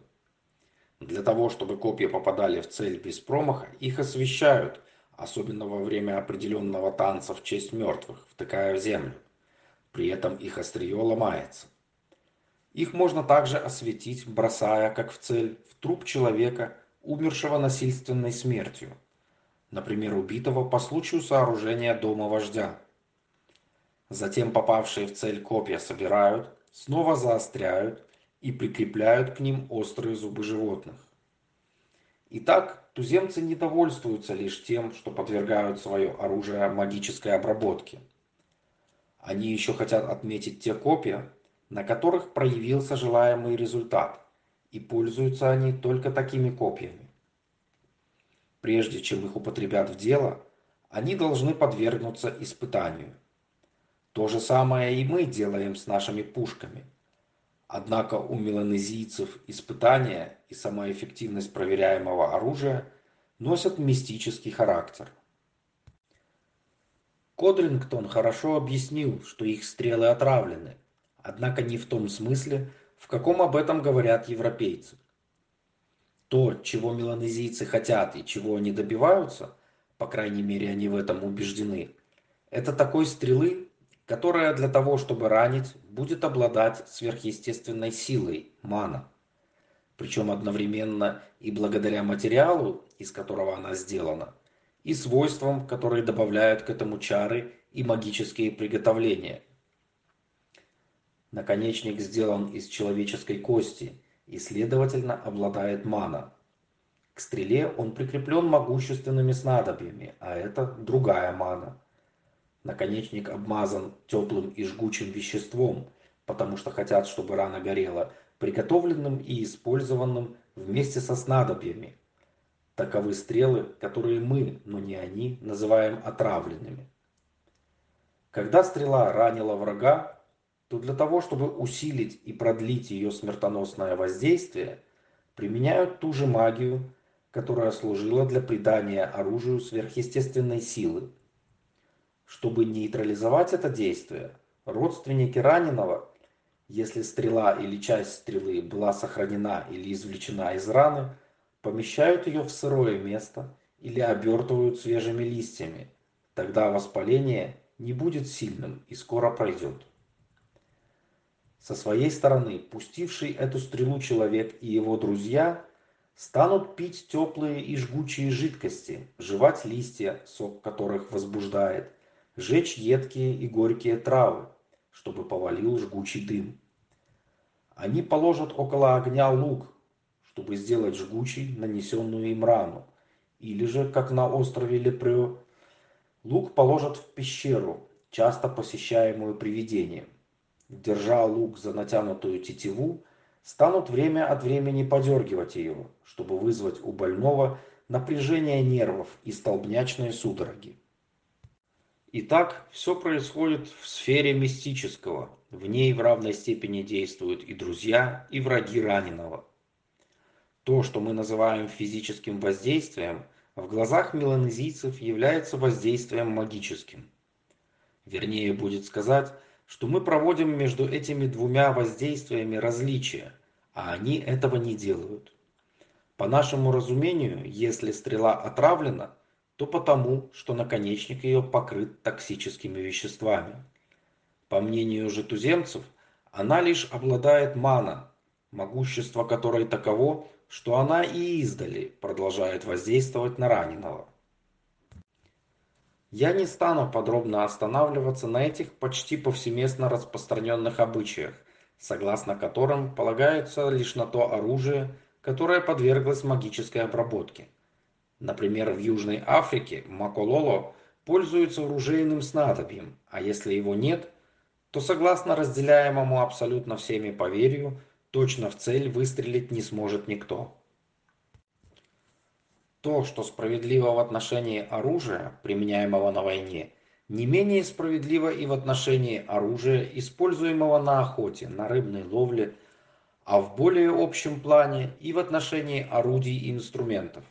Для того, чтобы копья попадали в цель без промаха, их освещают, особенно во время определенного танца в честь мертвых, втыкая в землю. При этом их острие ломается. Их можно также осветить, бросая, как в цель, в труп человека, умершего насильственной смертью. Например, убитого по случаю сооружения дома вождя. Затем попавшие в цель копья собирают, снова заостряют и прикрепляют к ним острые зубы животных. Итак, туземцы не довольствуются лишь тем, что подвергают свое оружие магической обработке. Они еще хотят отметить те копья, на которых проявился желаемый результат, и пользуются они только такими копьями. Прежде чем их употребят в дело, они должны подвергнуться испытанию. То же самое и мы делаем с нашими пушками. Однако у меланезийцев испытания и сама эффективность проверяемого оружия носят мистический характер. Кодрингтон хорошо объяснил, что их стрелы отравлены, однако не в том смысле, в каком об этом говорят европейцы. То, чего меланезийцы хотят и чего они добиваются, по крайней мере они в этом убеждены, это такой стрелы, которая для того, чтобы ранить, будет обладать сверхъестественной силой, мана. Причем одновременно и благодаря материалу, из которого она сделана, и свойствам, которые добавляют к этому чары и магические приготовления. Наконечник сделан из человеческой кости и, следовательно, обладает мана. К стреле он прикреплен могущественными снадобьями, а это другая мана. Наконечник обмазан теплым и жгучим веществом, потому что хотят, чтобы рана горела, приготовленным и использованным вместе со снадобьями. Таковы стрелы, которые мы, но не они, называем отравленными. Когда стрела ранила врага, то для того, чтобы усилить и продлить ее смертоносное воздействие, применяют ту же магию, которая служила для придания оружию сверхъестественной силы – чтобы нейтрализовать это действие, родственники раненого, если стрела или часть стрелы была сохранена или извлечена из раны, помещают ее в сырое место или обертывают свежими листьями. Тогда воспаление не будет сильным и скоро пройдет. Со своей стороны, пустивший эту стрелу человек и его друзья станут пить теплые и жгучие жидкости, жевать листья, сок которых возбуждает, жечь едкие и горькие травы, чтобы повалил жгучий дым. Они положат около огня лук, чтобы сделать жгучей нанесенную им рану, или же, как на острове Лепрё, лук положат в пещеру, часто посещаемую привидением. Держа лук за натянутую тетиву, станут время от времени подергивать ее, чтобы вызвать у больного напряжение нервов и столбнячные судороги. Итак, все происходит в сфере мистического. В ней в равной степени действуют и друзья, и враги раненого. То, что мы называем физическим воздействием, в глазах меланезийцев является воздействием магическим. Вернее будет сказать, что мы проводим между этими двумя воздействиями различия, а они этого не делают. По нашему разумению, если стрела отравлена – то потому, что наконечник ее покрыт токсическими веществами. По мнению же туземцев, она лишь обладает мана, могущество которой таково, что она и издали продолжает воздействовать на раненого. Я не стану подробно останавливаться на этих почти повсеместно распространенных обычаях, согласно которым полагаются лишь на то оружие, которое подверглось магической обработке. Например, в Южной Африке макололо пользуется оружейным снадобьем, а если его нет, то согласно разделяемому абсолютно всеми поверью, точно в цель выстрелить не сможет никто. То, что справедливо в отношении оружия, применяемого на войне, не менее справедливо и в отношении оружия, используемого на охоте, на рыбной ловле, а в более общем плане и в отношении орудий и инструментов.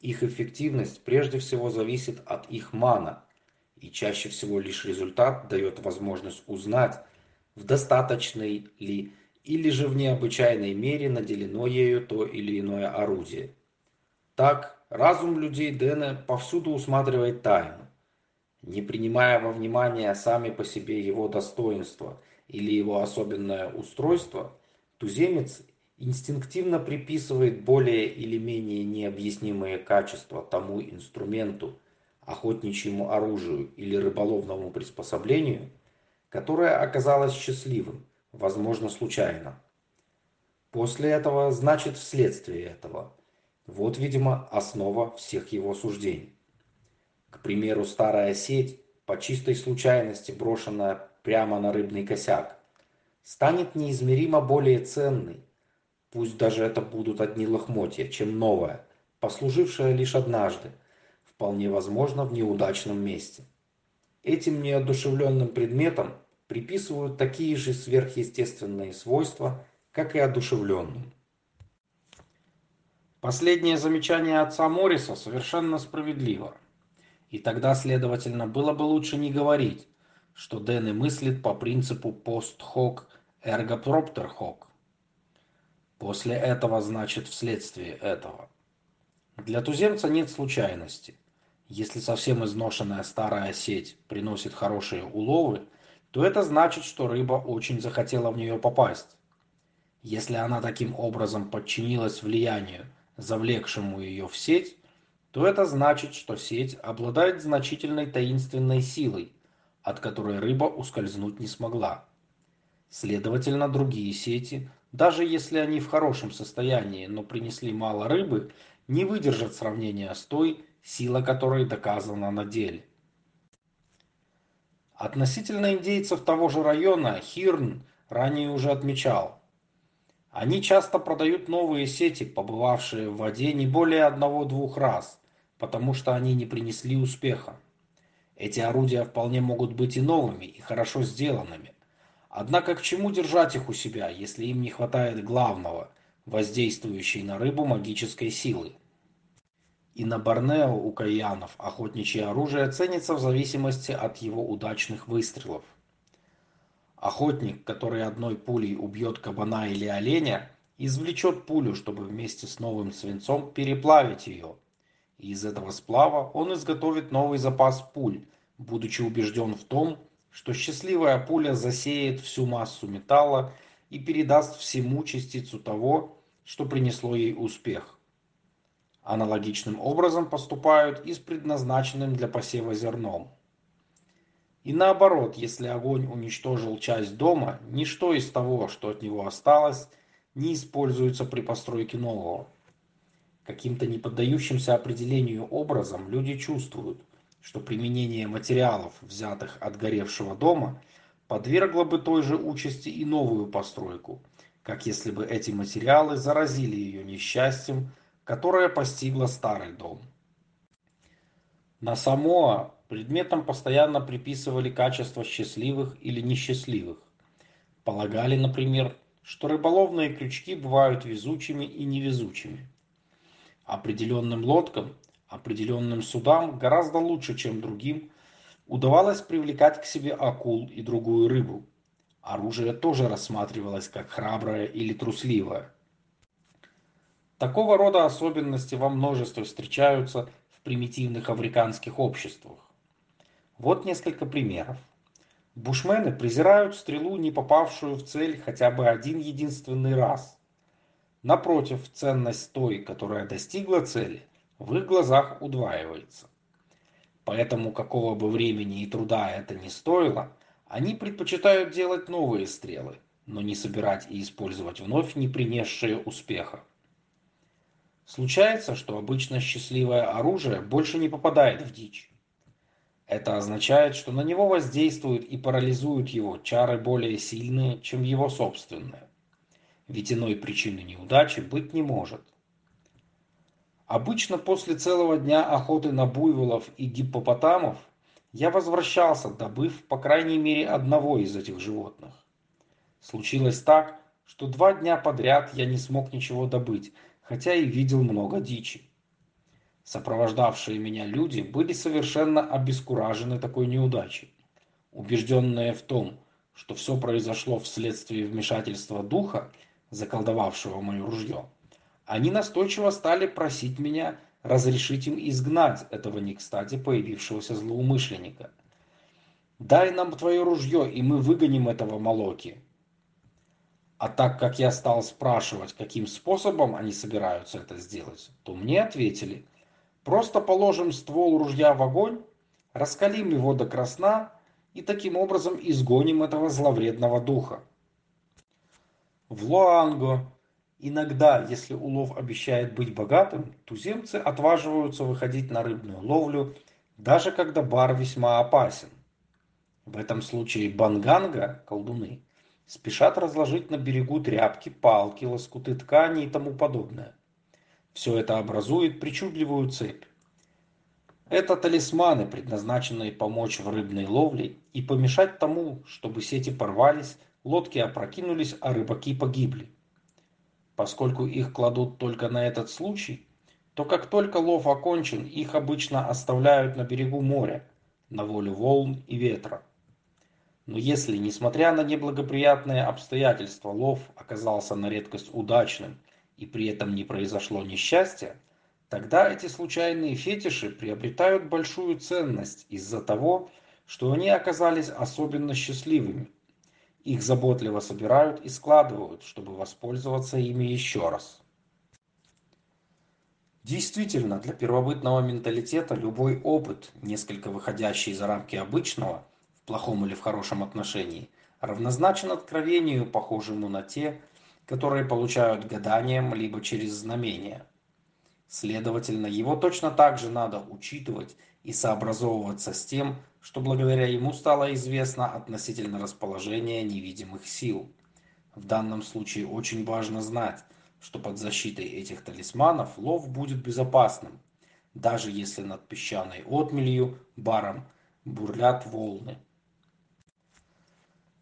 Их эффективность прежде всего зависит от их мана, и чаще всего лишь результат дает возможность узнать, в достаточной ли или же в необычайной мере наделено ею то или иное орудие. Так, разум людей Дэна повсюду усматривает тайну. Не принимая во внимание сами по себе его достоинства или его особенное устройство, туземец инстинктивно приписывает более или менее необъяснимые качества тому инструменту, охотничьему оружию или рыболовному приспособлению, которое оказалось счастливым, возможно, случайно. После этого значит вследствие этого. Вот, видимо, основа всех его суждений. К примеру, старая сеть, по чистой случайности брошенная прямо на рыбный косяк, станет неизмеримо более ценной, пусть даже это будут одни лохмотья, чем новая, послужившая лишь однажды, вполне возможно в неудачном месте. Этим неодушевленным предметам приписывают такие же сверхъестественные свойства, как и одушевленным. Последнее замечание отца Морриса совершенно справедливо. И тогда, следовательно, было бы лучше не говорить, что Дэн и мыслит по принципу post hoc ergo propter hoc. После этого значит вследствие этого. Для туземца нет случайности. Если совсем изношенная старая сеть приносит хорошие уловы, то это значит, что рыба очень захотела в нее попасть. Если она таким образом подчинилась влиянию, завлекшему ее в сеть, то это значит, что сеть обладает значительной таинственной силой, от которой рыба ускользнуть не смогла. Следовательно, другие сети, даже если они в хорошем состоянии, но принесли мало рыбы, не выдержат сравнения с той, сила которой доказана на деле. Относительно индейцев того же района Хирн ранее уже отмечал, они часто продают новые сети, побывавшие в воде не более одного-двух раз, потому что они не принесли успеха. Эти орудия вполне могут быть и новыми, и хорошо сделанными. Однако к чему держать их у себя, если им не хватает главного, воздействующей на рыбу магической силы? И на Борнео у каянов охотничье оружие ценится в зависимости от его удачных выстрелов. Охотник, который одной пулей убьет кабана или оленя, извлечет пулю, чтобы вместе с новым свинцом переплавить ее. И из этого сплава он изготовит новый запас пуль, будучи убежден в том, что счастливая пуля засеет всю массу металла и передаст всему частицу того, что принесло ей успех. Аналогичным образом поступают и с предназначенным для посева зерном. И наоборот, если огонь уничтожил часть дома, ничто из того, что от него осталось, не используется при постройке нового. Каким-то неподдающимся определению образом люди чувствуют, что применение материалов, взятых от горевшего дома, подвергло бы той же участи и новую постройку, как если бы эти материалы заразили ее несчастьем, которое постигло старый дом. На Самоа Предметам постоянно приписывали качества счастливых или несчастливых. Полагали, например, что рыболовные крючки бывают везучими и невезучими. Определенным лодкам, определенным судам гораздо лучше, чем другим, удавалось привлекать к себе акул и другую рыбу. Оружие тоже рассматривалось как храброе или трусливое. Такого рода особенности во множестве встречаются в примитивных африканских обществах. Вот несколько примеров. Бушмены презирают стрелу, не попавшую в цель хотя бы один единственный раз. Напротив, ценность той, которая достигла цели, в их глазах удваивается. Поэтому, какого бы времени и труда это ни стоило, они предпочитают делать новые стрелы, но не собирать и использовать вновь не принесшие успеха. Случается, что обычно счастливое оружие больше не попадает в дичь. Это означает, что на него воздействуют и парализуют его чары более сильные, чем его собственные. Ведь иной причины неудачи быть не может. Обычно после целого дня охоты на буйволов и гиппопотамов я возвращался, добыв по крайней мере одного из этих животных. Случилось так, что два дня подряд я не смог ничего добыть, хотя и видел много дичи. Сопровождавшие меня люди были совершенно обескуражены такой неудачей. Убежденные в том, что все произошло вследствие вмешательства духа, заколдовавшего мое ружье, они настойчиво стали просить меня разрешить им изгнать этого не кстати появившегося злоумышленника. «Дай нам твое ружье, и мы выгоним этого Молоки». А так как я стал спрашивать, каким способом они собираются это сделать, то мне ответили, Просто положим ствол ружья в огонь, раскалим его до красна и таким образом изгоним этого зловредного духа. В Луанго иногда, если улов обещает быть богатым, туземцы отваживаются выходить на рыбную ловлю, даже когда бар весьма опасен. В этом случае банганга, колдуны, спешат разложить на берегу тряпки, палки, лоскуты ткани и тому подобное. Все это образует причудливую цепь. Это талисманы, предназначенные помочь в рыбной ловле и помешать тому, чтобы сети порвались, лодки опрокинулись, а рыбаки погибли. Поскольку их кладут только на этот случай, то как только лов окончен, их обычно оставляют на берегу моря, на волю волн и ветра. Но если, несмотря на неблагоприятные обстоятельства, лов оказался на редкость удачным и при этом не произошло несчастья, Тогда эти случайные фетиши приобретают большую ценность из-за того, что они оказались особенно счастливыми. Их заботливо собирают и складывают, чтобы воспользоваться ими еще раз. Действительно, для первобытного менталитета любой опыт, несколько выходящий за рамки обычного, в плохом или в хорошем отношении, равнозначен откровению, похожему на те, которые получают гаданием либо через знамения. Следовательно, его точно так же надо учитывать и сообразовываться с тем, что благодаря ему стало известно относительно расположения невидимых сил. В данном случае очень важно знать, что под защитой этих талисманов лов будет безопасным, даже если над песчаной отмелью, баром, бурлят волны.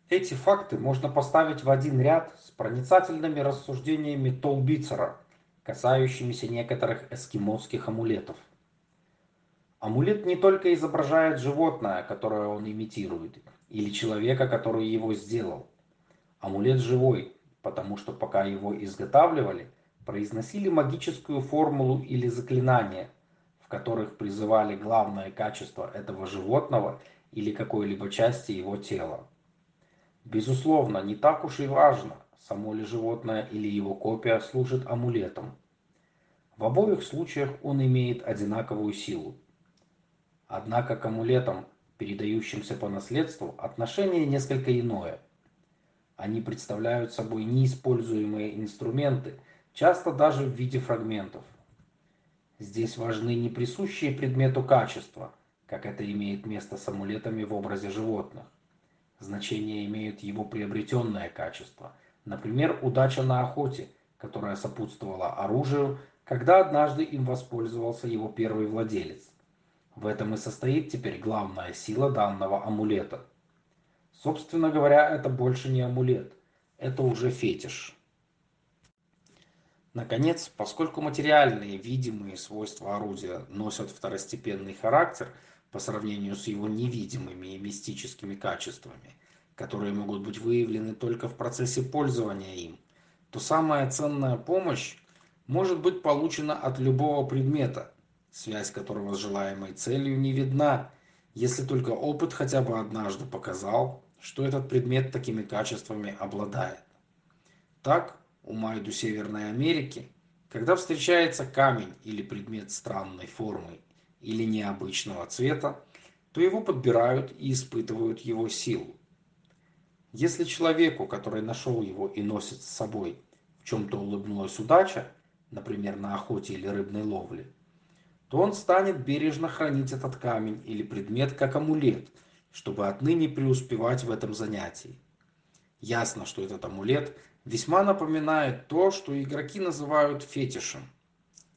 Эти факты можно поставить в один ряд с проницательными рассуждениями Толбицера – касающимися некоторых эскимосских амулетов. Амулет не только изображает животное, которое он имитирует, или человека, который его сделал. Амулет живой, потому что пока его изготавливали, произносили магическую формулу или заклинание, в которых призывали главное качество этого животного или какой-либо части его тела. Безусловно, не так уж и важно, само ли животное или его копия служит амулетом. В обоих случаях он имеет одинаковую силу. Однако к амулетам, передающимся по наследству, отношение несколько иное. Они представляют собой неиспользуемые инструменты, часто даже в виде фрагментов. Здесь важны не присущие предмету качества, как это имеет место с амулетами в образе животных. Значение имеют его приобретенное качество – Например, удача на охоте, которая сопутствовала оружию, когда однажды им воспользовался его первый владелец. В этом и состоит теперь главная сила данного амулета. Собственно говоря, это больше не амулет, это уже фетиш. Наконец, поскольку материальные, видимые свойства орудия носят второстепенный характер по сравнению с его невидимыми и мистическими качествами – которые могут быть выявлены только в процессе пользования им, то самая ценная помощь может быть получена от любого предмета, связь которого с желаемой целью не видна, если только опыт хотя бы однажды показал, что этот предмет такими качествами обладает. Так, у Майду Северной Америки, когда встречается камень или предмет странной формы или необычного цвета, то его подбирают и испытывают его силу. Если человеку, который нашел его и носит с собой, в чем-то улыбнулась удача, например, на охоте или рыбной ловле, то он станет бережно хранить этот камень или предмет как амулет, чтобы отныне преуспевать в этом занятии. Ясно, что этот амулет весьма напоминает то, что игроки называют фетишем.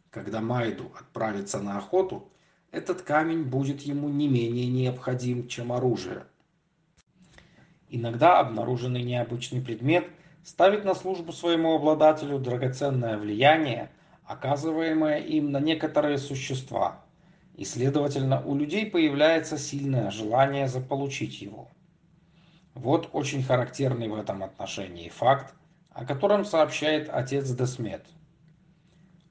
Когда Майду отправится на охоту, этот камень будет ему не менее необходим, чем оружие. Иногда обнаруженный необычный предмет ставит на службу своему обладателю драгоценное влияние, оказываемое им на некоторые существа, и, следовательно, у людей появляется сильное желание заполучить его. Вот очень характерный в этом отношении факт, о котором сообщает отец Десмет.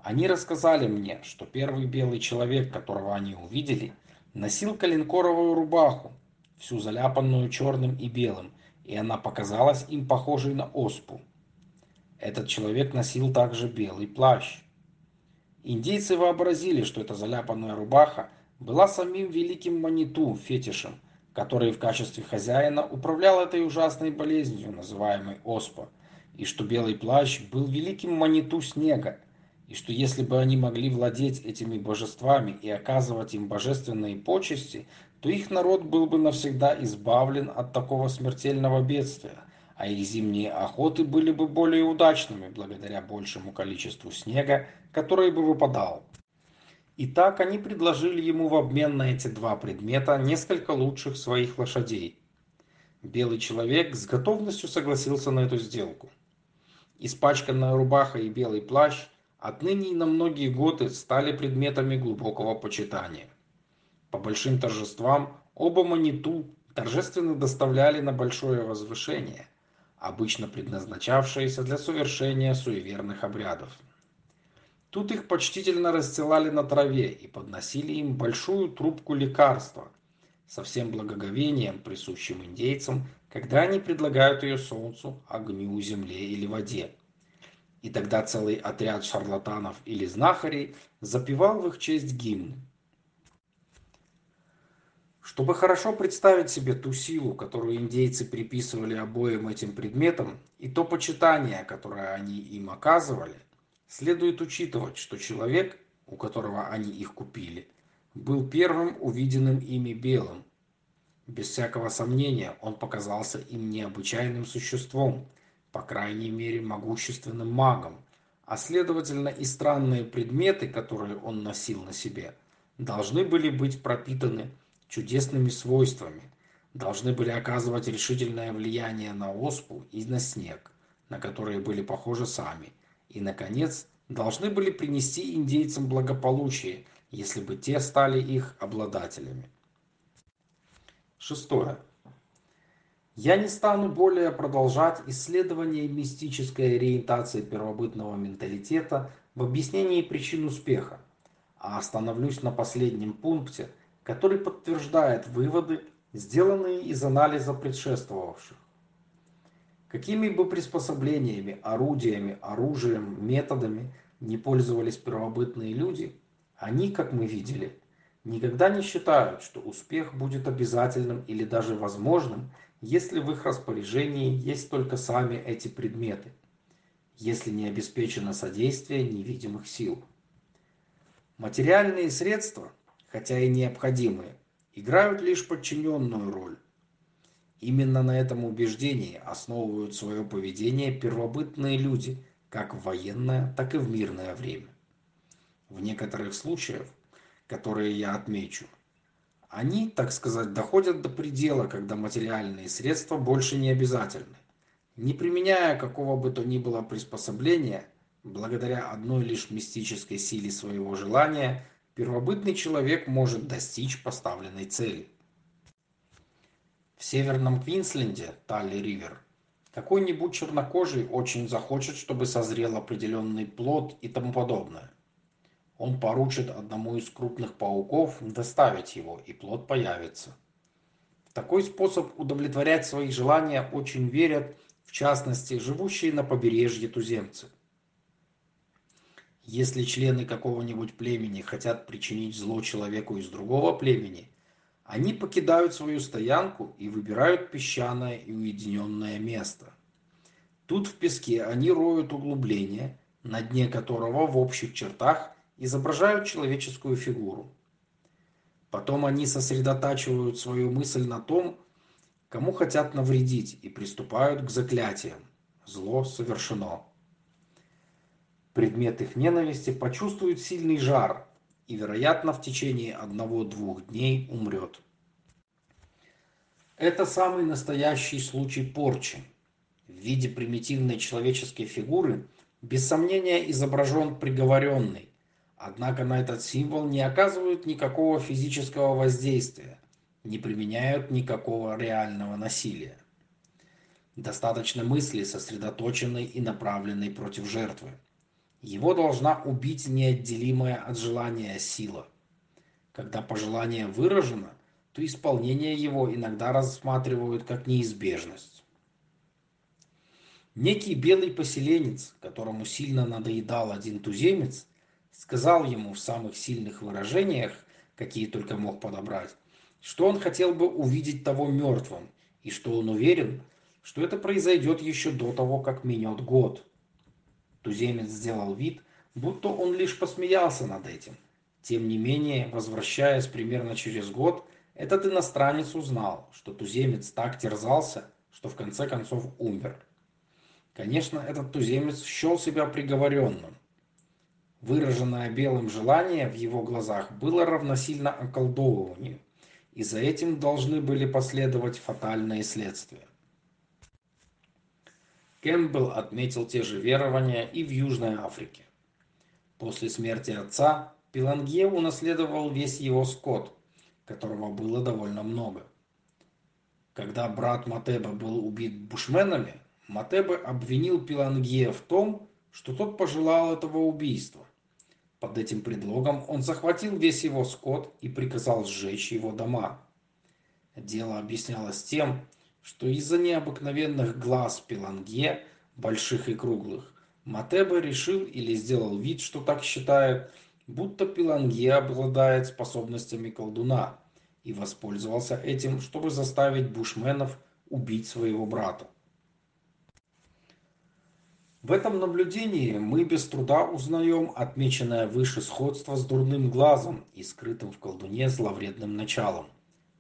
Они рассказали мне, что первый белый человек, которого они увидели, носил коленкоровую рубаху, всю заляпанную черным и белым, и она показалась им похожей на оспу. Этот человек носил также белый плащ. Индейцы вообразили, что эта заляпанная рубаха была самим великим Маниту, фетишем, который в качестве хозяина управлял этой ужасной болезнью, называемой оспа, и что белый плащ был великим Маниту снега, и что если бы они могли владеть этими божествами и оказывать им божественные почести, то их народ был бы навсегда избавлен от такого смертельного бедствия, а их зимние охоты были бы более удачными благодаря большему количеству снега, который бы выпадал. Итак, они предложили ему в обмен на эти два предмета несколько лучших своих лошадей. Белый человек с готовностью согласился на эту сделку. Испачканная рубаха и белый плащ отныне и на многие годы стали предметами глубокого почитания. По большим торжествам оба маниту торжественно доставляли на большое возвышение, обычно предназначавшееся для совершения суеверных обрядов. Тут их почтительно расстилали на траве и подносили им большую трубку лекарства – со всем благоговением, присущим индейцам, когда они предлагают ее солнцу, огню, земле или воде. И тогда целый отряд шарлатанов или знахарей запевал в их честь гимн. Чтобы хорошо представить себе ту силу, которую индейцы приписывали обоим этим предметам, и то почитание, которое они им оказывали, следует учитывать, что человек, у которого они их купили – был первым увиденным ими белым. Без всякого сомнения, он показался им необычайным существом, по крайней мере могущественным магом, а следовательно и странные предметы, которые он носил на себе, должны были быть пропитаны чудесными свойствами, должны были оказывать решительное влияние на оспу и на снег, на которые были похожи сами, и, наконец, должны были принести индейцам благополучие – если бы те стали их обладателями. Шестое. Я не стану более продолжать исследование мистической ориентации первобытного менталитета в объяснении причин успеха, а остановлюсь на последнем пункте, который подтверждает выводы, сделанные из анализа предшествовавших. Какими бы приспособлениями, орудиями, оружием, методами не пользовались первобытные люди, они, как мы видели, никогда не считают, что успех будет обязательным или даже возможным, если в их распоряжении есть только сами эти предметы, если не обеспечено содействие невидимых сил. Материальные средства, хотя и необходимые, играют лишь подчиненную роль. Именно на этом убеждении основывают свое поведение первобытные люди, как в военное, так и в мирное время в некоторых случаях, которые я отмечу, они, так сказать, доходят до предела, когда материальные средства больше не обязательны. Не применяя какого бы то ни было приспособления, благодаря одной лишь мистической силе своего желания, первобытный человек может достичь поставленной цели. В северном Квинсленде, Талли-Ривер, какой-нибудь чернокожий очень захочет, чтобы созрел определенный плод и тому подобное он поручит одному из крупных пауков доставить его, и плод появится. В такой способ удовлетворять свои желания очень верят, в частности, живущие на побережье туземцы. Если члены какого-нибудь племени хотят причинить зло человеку из другого племени, они покидают свою стоянку и выбирают песчаное и уединенное место. Тут в песке они роют углубление, на дне которого в общих чертах изображают человеческую фигуру. Потом они сосредотачивают свою мысль на том, кому хотят навредить, и приступают к заклятиям. Зло совершено. Предмет их ненависти почувствует сильный жар и, вероятно, в течение одного-двух дней умрет. Это самый настоящий случай порчи. В виде примитивной человеческой фигуры, без сомнения, изображен приговоренный, Однако на этот символ не оказывают никакого физического воздействия, не применяют никакого реального насилия. Достаточно мысли, сосредоточенной и направленной против жертвы. Его должна убить неотделимая от желания сила. Когда пожелание выражено, то исполнение его иногда рассматривают как неизбежность. Некий белый поселенец, которому сильно надоедал один туземец, сказал ему в самых сильных выражениях, какие только мог подобрать, что он хотел бы увидеть того мертвым, и что он уверен, что это произойдет еще до того, как минет год. Туземец сделал вид, будто он лишь посмеялся над этим. Тем не менее, возвращаясь примерно через год, этот иностранец узнал, что туземец так терзался, что в конце концов умер. Конечно, этот туземец счел себя приговоренным, Выраженное белым желание в его глазах было равносильно околдовыванию, и за этим должны были последовать фатальные следствия. Кэмпбелл отметил те же верования и в Южной Африке. После смерти отца Пиланге унаследовал весь его скот, которого было довольно много. Когда брат Матеба был убит бушменами, Матебе обвинил Пилангея в том, что тот пожелал этого убийства. Под этим предлогом он захватил весь его скот и приказал сжечь его дома. Дело объяснялось тем, что из-за необыкновенных глаз Пеланге, больших и круглых, Матебе решил или сделал вид, что так считает, будто Пеланге обладает способностями колдуна и воспользовался этим, чтобы заставить бушменов убить своего брата. В этом наблюдении мы без труда узнаем отмеченное выше сходство с дурным глазом и скрытым в колдуне зловредным началом.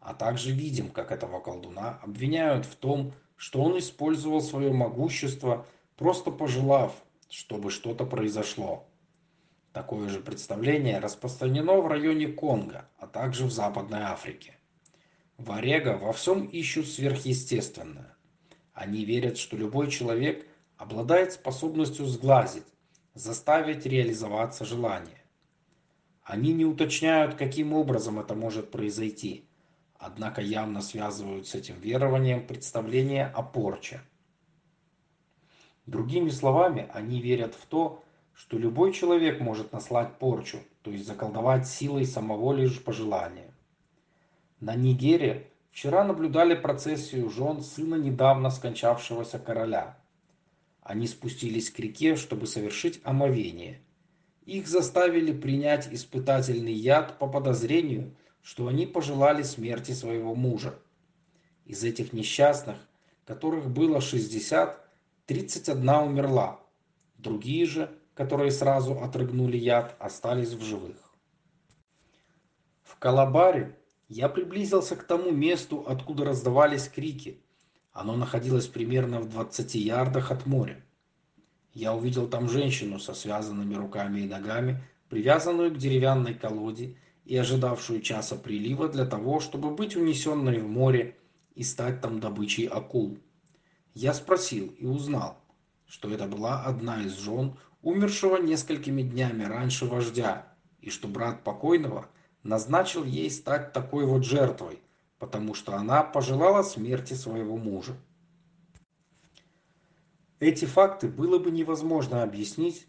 А также видим, как этого колдуна обвиняют в том, что он использовал свое могущество, просто пожелав, чтобы что-то произошло. Такое же представление распространено в районе Конго, а также в Западной Африке. В Орего во всем ищут сверхъестественное. Они верят, что любой человек обладает способностью сглазить, заставить реализоваться желание. Они не уточняют, каким образом это может произойти, однако явно связывают с этим верованием представление о порче. Другими словами, они верят в то, что любой человек может наслать порчу, то есть заколдовать силой самого лишь пожелания. На Нигере вчера наблюдали процессию жен сына недавно скончавшегося короля – они спустились к реке, чтобы совершить омовение. Их заставили принять испытательный яд по подозрению, что они пожелали смерти своего мужа. Из этих несчастных, которых было 60, 31 умерла. Другие же, которые сразу отрыгнули яд, остались в живых. В Калабаре я приблизился к тому месту, откуда раздавались крики, оно находилось примерно в 20 ярдах от моря. Я увидел там женщину со связанными руками и ногами, привязанную к деревянной колоде и ожидавшую часа прилива для того, чтобы быть унесенной в море и стать там добычей акул. Я спросил и узнал, что это была одна из жен умершего несколькими днями раньше вождя, и что брат покойного назначил ей стать такой вот жертвой, потому что она пожелала смерти своего мужа. Эти факты было бы невозможно объяснить,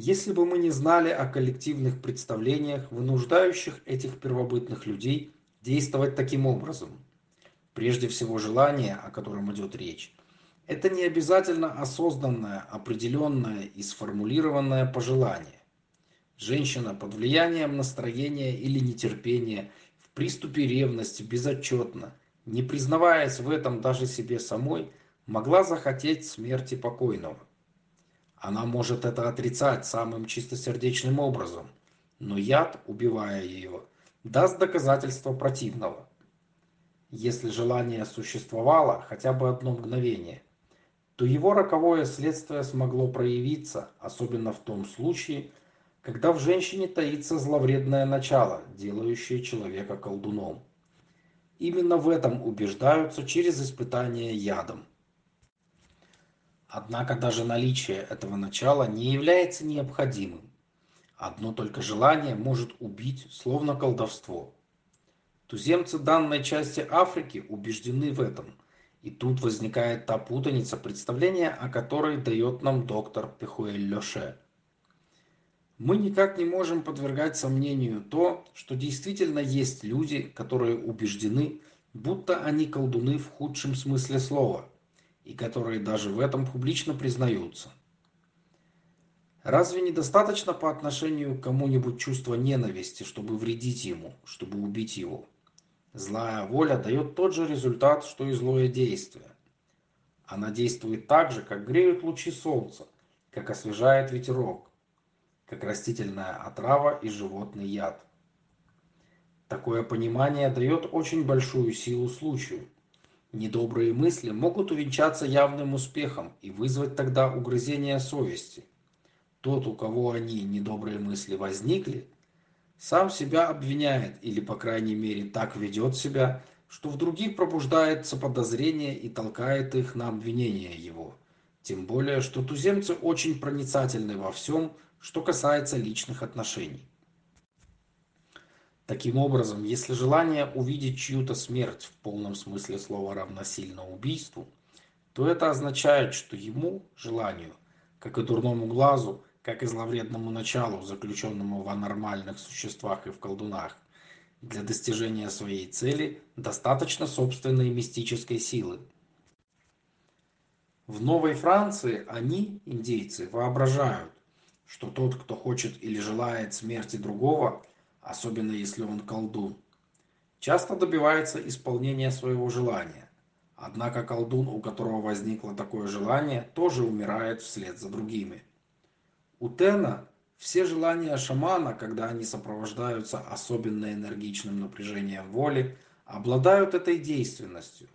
если бы мы не знали о коллективных представлениях, вынуждающих этих первобытных людей действовать таким образом. Прежде всего желание, о котором идет речь, это не обязательно осознанное, определенное и сформулированное пожелание. Женщина под влиянием настроения или нетерпения приступе ревности безотчетно, не признаваясь в этом даже себе самой, могла захотеть смерти покойного. Она может это отрицать самым чистосердечным образом, но яд, убивая ее, даст доказательство противного. Если желание существовало хотя бы одно мгновение, то его роковое следствие смогло проявиться, особенно в том случае, когда в женщине таится зловредное начало, делающее человека колдуном. Именно в этом убеждаются через испытание ядом. Однако даже наличие этого начала не является необходимым. Одно только желание может убить, словно колдовство. Туземцы данной части Африки убеждены в этом, и тут возникает та путаница представления, о которой дает нам доктор Пехуэль Лёше – мы никак не можем подвергать сомнению то, что действительно есть люди, которые убеждены, будто они колдуны в худшем смысле слова, и которые даже в этом публично признаются. Разве недостаточно по отношению к кому-нибудь чувства ненависти, чтобы вредить ему, чтобы убить его? Злая воля дает тот же результат, что и злое действие. Она действует так же, как греют лучи солнца, как освежает ветерок, как растительная отрава и животный яд. Такое понимание дает очень большую силу случаю. Недобрые мысли могут увенчаться явным успехом и вызвать тогда угрызение совести. тот, у кого они недобрые мысли возникли, сам себя обвиняет или, по крайней мере, так ведет себя, что в других пробуждается подозрение и толкает их на обвинение его. Тем более, что туземцы очень проницательны во всем, что касается личных отношений. Таким образом, если желание увидеть чью-то смерть в полном смысле слова равносильно убийству, то это означает, что ему, желанию, как и дурному глазу, как и зловредному началу, заключенному в анормальных существах и в колдунах, для достижения своей цели достаточно собственной мистической силы. В Новой Франции они, индейцы, воображают, что тот, кто хочет или желает смерти другого, особенно если он колдун, часто добивается исполнения своего желания. Однако колдун, у которого возникло такое желание, тоже умирает вслед за другими. У Тена все желания шамана, когда они сопровождаются особенно энергичным напряжением воли, обладают этой действенностью.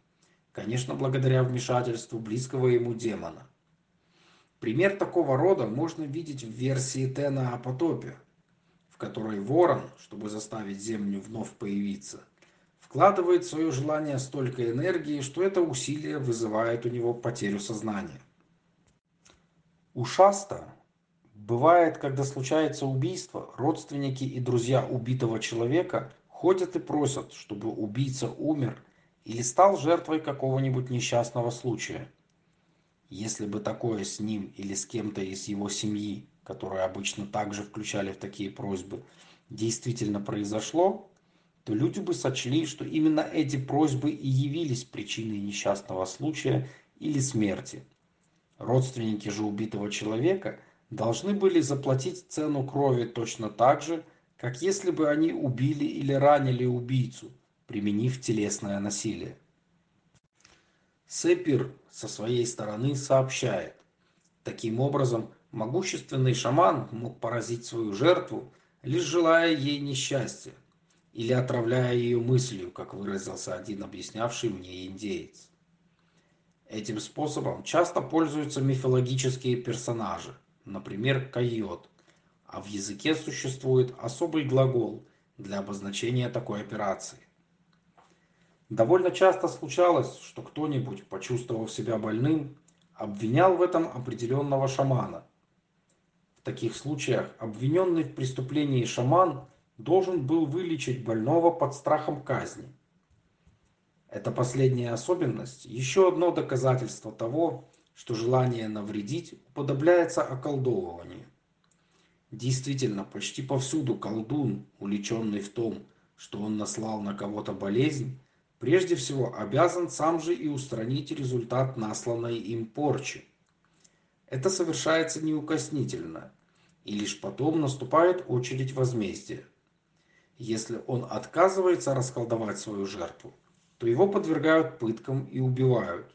Конечно, благодаря вмешательству близкого ему демона. Пример такого рода можно видеть в версии Тена о потопе, в которой ворон, чтобы заставить землю вновь появиться, вкладывает в свое желание столько энергии, что это усилие вызывает у него потерю сознания. У Шаста Бывает, когда случается убийство, родственники и друзья убитого человека ходят и просят, чтобы убийца умер или стал жертвой какого-нибудь несчастного случая. Если бы такое с ним или с кем-то из его семьи, которые обычно также включали в такие просьбы, действительно произошло, то люди бы сочли, что именно эти просьбы и явились причиной несчастного случая или смерти. Родственники же убитого человека – должны были заплатить цену крови точно так же, как если бы они убили или ранили убийцу, применив телесное насилие. Сепир со своей стороны сообщает. Таким образом, могущественный шаман мог поразить свою жертву, лишь желая ей несчастья, или отравляя ее мыслью, как выразился один объяснявший мне индеец. Этим способом часто пользуются мифологические персонажи – например, койот, а в языке существует особый глагол для обозначения такой операции. Довольно часто случалось, что кто-нибудь, почувствовав себя больным, обвинял в этом определенного шамана. Таких случаях обвиненный в преступлении шаман должен был вылечить больного под страхом казни. Эта последняя особенность – еще одно доказательство того, что желание навредить уподобляется околдовыванию. Действительно, почти повсюду колдун, увлеченный в том, что он наслал на кого-то болезнь, прежде всего обязан сам же и устранить результат насланной им порчи. Это совершается неукоснительно, и лишь потом наступает очередь возмездия. Если он отказывается расколдовать свою жертву, то его подвергают пыткам и убивают.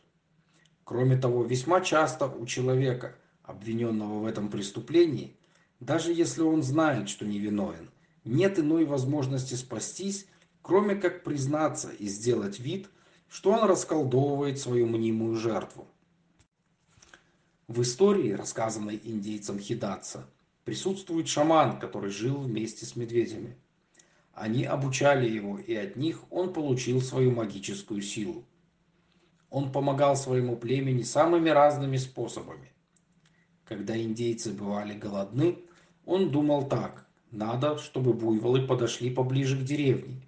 Кроме того, весьма часто у человека, обвиненного в этом преступлении, даже если он знает, что невиновен, нет иной возможности спастись, кроме как признаться и сделать вид, что он расколдовывает свою мнимую жертву. В истории, рассказанной индейцам Хидатса, присутствует шаман, который жил вместе с медведями. Они обучали его, и от них он получил свою магическую силу. Он помогал своему племени самыми разными способами. Когда индейцы бывали голодны, он думал так: надо, чтобы буйволы подошли поближе к деревне.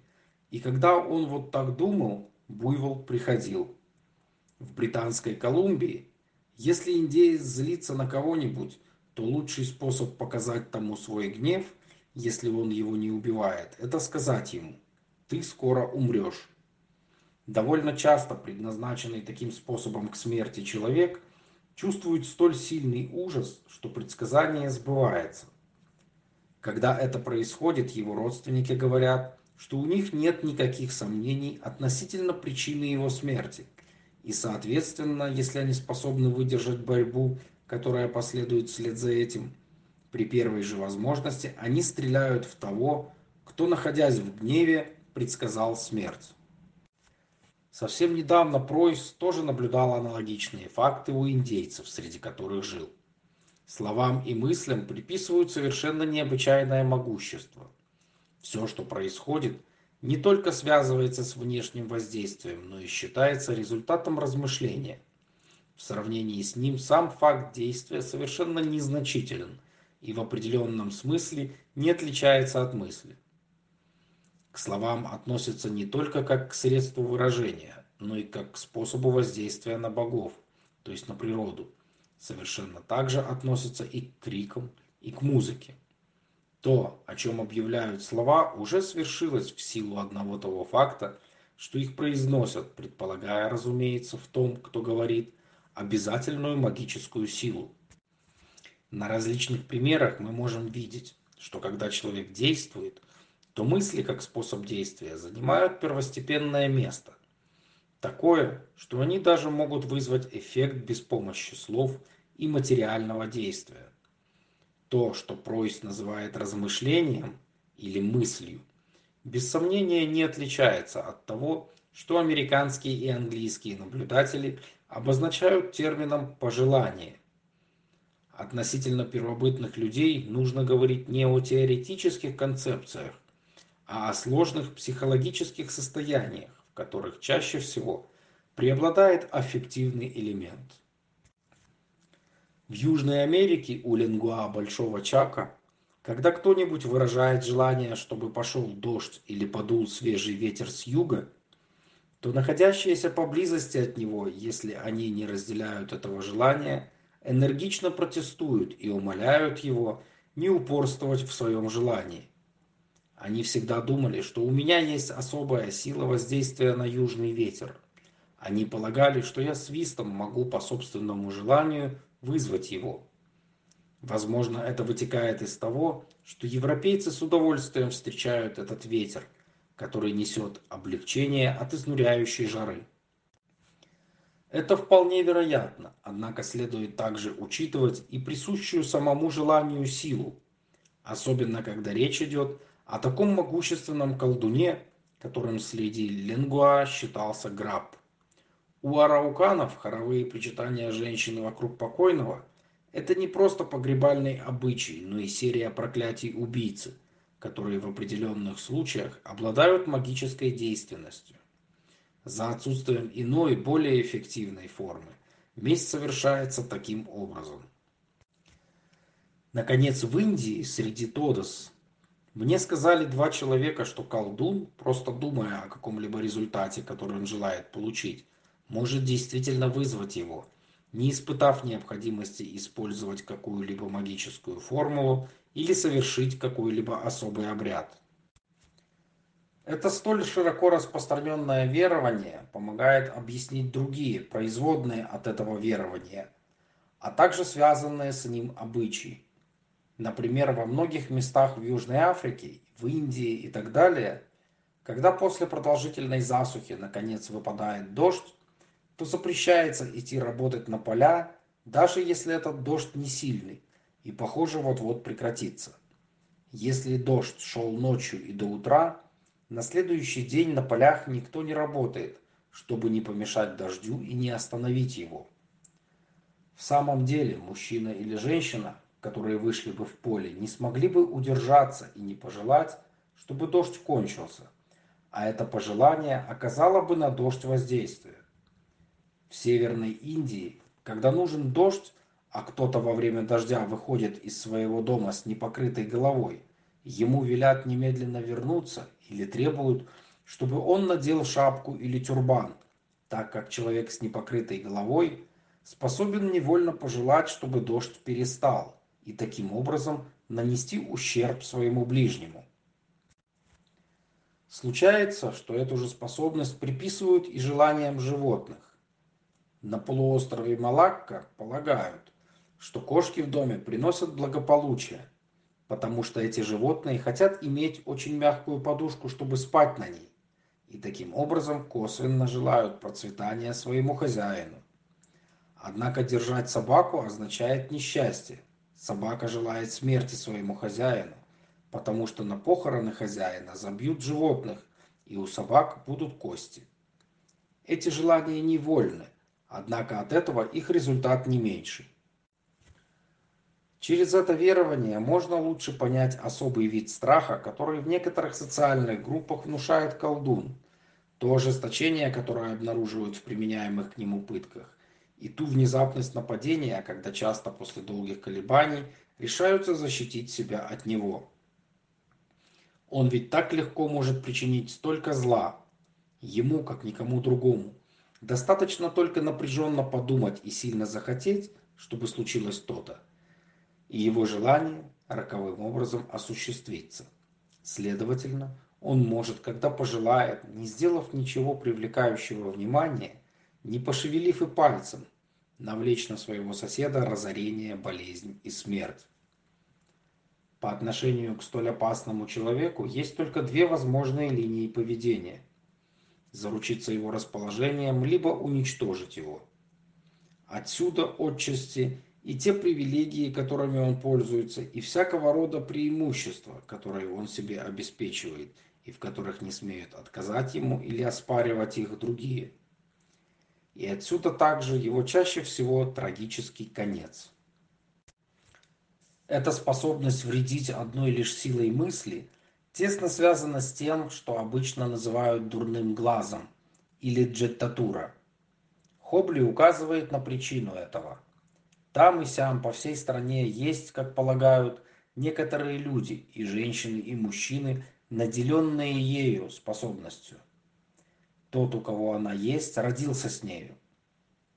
И когда он вот так думал, буйвол приходил. В Британской Колумбии, если индеец злится на кого-нибудь, то лучший способ показать тому свой гнев, если он его не убивает, это сказать ему: "Ты скоро умрешь". Довольно часто предназначенный таким способом к смерти человек чувствует столь сильный ужас, что предсказание сбывается. Когда это происходит, его родственники говорят, что у них нет никаких сомнений относительно причины его смерти. И, соответственно, если они способны выдержать борьбу, которая последует вслед за этим, при первой же возможности они стреляют в того, кто, находясь в гневе, предсказал смерть. Совсем недавно Пройс тоже наблюдал аналогичные факты у индейцев, среди которых жил. Словам и мыслям приписывают совершенно необычайное могущество. Все, что происходит, не только связывается с внешним воздействием, но и считается результатом размышления. В сравнении с ним сам факт действия совершенно незначителен и в определенном смысле не отличается от мысли. К словам относятся не только как к средству выражения, но и как к способу воздействия на богов, то есть на природу. Совершенно так же относятся и к крикам, и к музыке. То, о чем объявляют слова, уже свершилось в силу одного того факта, что их произносят, предполагая, разумеется, в том, кто говорит, обязательную магическую силу. На различных примерах мы можем видеть, что когда человек действует, то мысли как способ действия занимают первостепенное место. Такое, что они даже могут вызвать эффект без помощи слов и материального действия. То, что Пройс называет размышлением или мыслью, без сомнения не отличается от того, что американские и английские наблюдатели обозначают термином «пожелание». Относительно первобытных людей нужно говорить не о теоретических концепциях, а о сложных психологических состояниях, в которых чаще всего преобладает аффективный элемент. В Южной Америке у лингуа Большого Чака, когда кто-нибудь выражает желание, чтобы пошел дождь или подул свежий ветер с юга, то находящиеся поблизости от него, если они не разделяют этого желания, энергично протестуют и умоляют его не упорствовать в своем желании. Они всегда думали, что у меня есть особая сила воздействия на южный ветер. Они полагали, что я свистом могу по собственному желанию вызвать его. Возможно, это вытекает из того, что европейцы с удовольствием встречают этот ветер, который несет облегчение от изнуряющей жары. Это вполне вероятно, однако следует также учитывать и присущую самому желанию силу, особенно когда речь идет о таком могущественном колдуне, которым среди лингуа считался Граб. У арауканов хоровые причитания женщины вокруг покойного – это не просто погребальный обычай, но и серия проклятий убийцы, которые в определенных случаях обладают магической действенностью. За отсутствием иной, более эффективной формы, месть совершается таким образом. Наконец, в Индии, среди Тодос, мне сказали два человека, что колдун, просто думая о каком-либо результате, который он желает получить, может действительно вызвать его, не испытав необходимости использовать какую-либо магическую формулу или совершить какой-либо особый обряд. Это столь широко распространенное верование помогает объяснить другие, производные от этого верования, а также связанные с ним обычаи. Например, во многих местах в Южной Африке, в Индии и так далее, когда после продолжительной засухи наконец выпадает дождь, то запрещается идти работать на поля, даже если этот дождь не сильный и, похоже, вот-вот прекратится. Если дождь шел ночью и до утра, на следующий день на полях никто не работает, чтобы не помешать дождю и не остановить его. В самом деле, мужчина или женщина, которые вышли бы в поле, не смогли бы удержаться и не пожелать, чтобы дождь кончился, а это пожелание оказало бы на дождь воздействие. В Северной Индии, когда нужен дождь, а кто-то во время дождя выходит из своего дома с непокрытой головой, ему велят немедленно вернуться или требуют, чтобы он надел шапку или тюрбан, так как человек с непокрытой головой способен невольно пожелать, чтобы дождь перестал, и таким образом нанести ущерб своему ближнему. Случается, что эту же способность приписывают и желаниям животных. На полуострове Малакка полагают, что кошки в доме приносят благополучие, потому что эти животные хотят иметь очень мягкую подушку, чтобы спать на ней, и таким образом косвенно желают процветания своему хозяину. Однако держать собаку означает несчастье. Собака желает смерти своему хозяину, потому что на похороны хозяина забьют животных, и у собак будут кости. Эти желания невольны, Однако от этого их результат не меньше. Через это верование можно лучше понять особый вид страха, который в некоторых социальных группах внушает колдун, то ожесточение, которое обнаруживают в применяемых к нему пытках, и ту внезапность нападения, когда часто после долгих колебаний решаются защитить себя от него. Он ведь так легко может причинить столько зла, ему, как никому другому. Достаточно только напряженно подумать и сильно захотеть, чтобы случилось то-то и его желание роковым образом осуществится. Следовательно, он может, когда пожелает, не сделав ничего привлекающего внимания, не пошевелив и пальцем, навлечь на своего соседа разорение, болезнь и смерть. По отношению к столь опасному человеку есть только две возможные линии поведения. Заручиться его расположением, либо уничтожить его. Отсюда отчасти и те привилегии, которыми он пользуется, и всякого рода преимущества, которые он себе обеспечивает, и в которых не смеют отказать ему или оспаривать их другие. И отсюда также его чаще всего трагический конец. Эта способность вредить одной лишь силой мысли тесно связана с тем, что обычно называют дурным глазом или джеттатура. Хобли указывает на причину этого – там и сям по всей стране есть, как полагают, некоторые люди, и женщины, и мужчины, наделенные ею способностью. Тот, у кого она есть, родился с нею.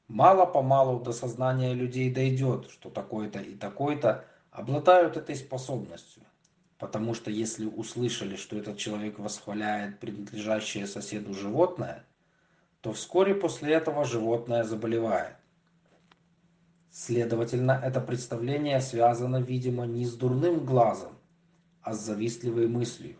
Мало-помалу до сознания людей дойдет, что такой-то и такой-то обладают этой способностью. Потому что если услышали, что этот человек восхваляет принадлежащее соседу животное, то вскоре после этого животное заболевает. Следовательно, это представление связано, видимо, не с дурным глазом, а с завистливой мыслью.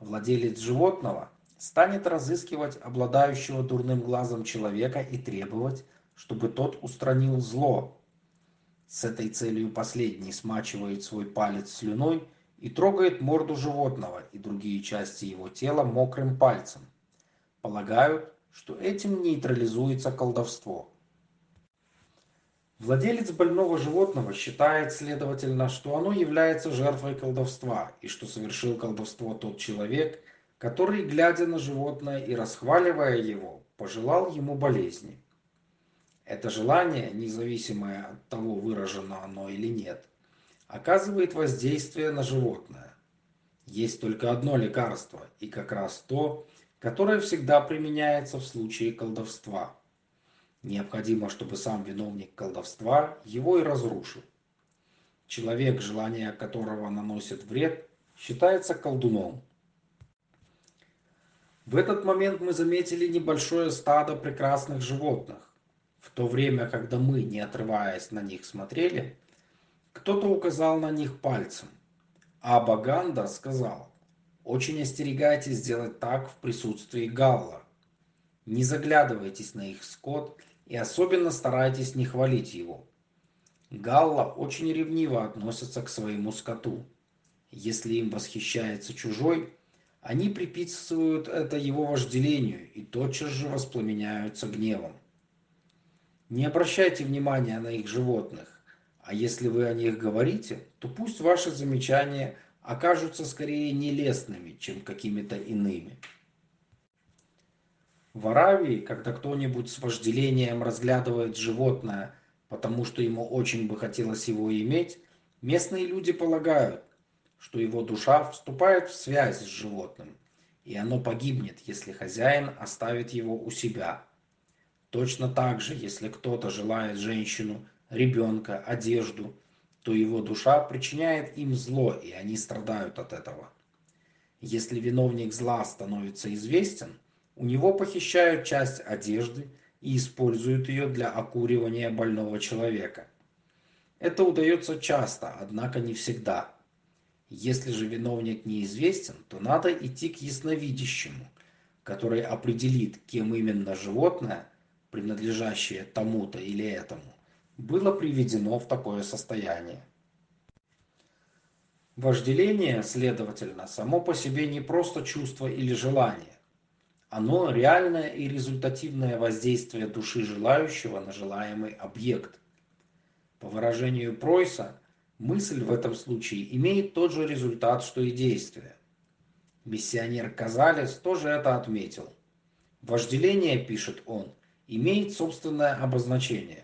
Владелец животного станет разыскивать обладающего дурным глазом человека и требовать, чтобы тот устранил зло. С этой целью последний смачивает свой палец слюной и трогает морду животного и другие части его тела мокрым пальцем. Полагают, что этим нейтрализуется колдовство. Владелец больного животного считает, следовательно, что оно является жертвой колдовства, и что совершил колдовство тот человек, который, глядя на животное и расхваливая его, пожелал ему болезни. Это желание, независимое от того, выражено оно или нет, оказывает воздействие на животное. Есть только одно лекарство, и как раз то, которое всегда применяется в случае колдовства – Необходимо, чтобы сам виновник колдовства его и разрушил. Человек, желание которого наносит вред, считается колдуном. В этот момент мы заметили небольшое стадо прекрасных животных. В то время, когда мы, не отрываясь на них, смотрели, кто-то указал на них пальцем. А Баганда сказал, очень остерегайтесь сделать так в присутствии Галла. Не заглядывайтесь на их скот и особенно старайтесь не хвалить его. Галла очень ревниво относятся к своему скоту. Если им восхищается чужой, они приписывают это его вожделению и тотчас же воспламеняются гневом. Не обращайте внимания на их животных, а если вы о них говорите, то пусть ваши замечания окажутся скорее нелестными, чем какими-то иными. В Аравии, когда кто-нибудь с вожделением разглядывает животное, потому что ему очень бы хотелось его иметь, местные люди полагают, что его душа вступает в связь с животным, и оно погибнет, если хозяин оставит его у себя. Точно так же, если кто-то желает женщину, ребенка, одежду, то его душа причиняет им зло, и они страдают от этого. Если виновник зла становится известен, у него похищают часть одежды и используют ее для окуривания больного человека. Это удается часто, однако не всегда. Если же виновник неизвестен, то надо идти к ясновидящему, который определит, кем именно животное, принадлежащее тому-то или этому, было приведено в такое состояние. Вожделение, следовательно, само по себе не просто чувство или желание, оно реальное и результативное воздействие души желающего на желаемый объект. По выражению Пройса, мысль в этом случае имеет тот же результат, что и действие. Миссионер Казалес тоже это отметил. Вожделение, пишет он, имеет собственное обозначение.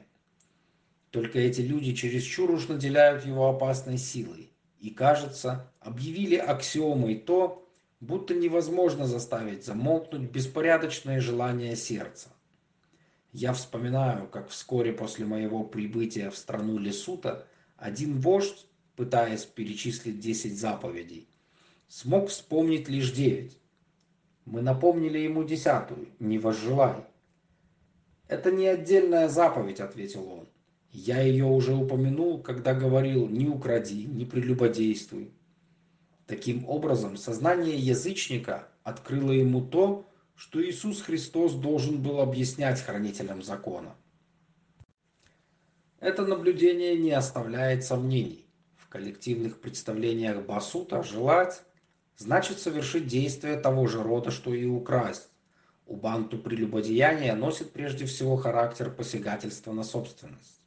Только эти люди чересчур уж наделяют его опасной силой и, кажется, объявили аксиомой то, будто невозможно заставить замолкнуть беспорядочное желание сердца. Я вспоминаю, как вскоре после моего прибытия в страну Лесута один вождь, пытаясь перечислить десять заповедей, смог вспомнить лишь девять. Мы напомнили ему десятую «Не возжелай». «Это не отдельная заповедь», — ответил он. «Я ее уже упомянул, когда говорил «не укради, не прелюбодействуй». Таким образом, сознание язычника открыло ему то, что Иисус Христос должен был объяснять хранителям закона. Это наблюдение не оставляет сомнений. В коллективных представлениях Басута желать значит совершить действие того же рода, что и украсть. У банту прелюбодеяние носит прежде всего характер посягательства на собственность.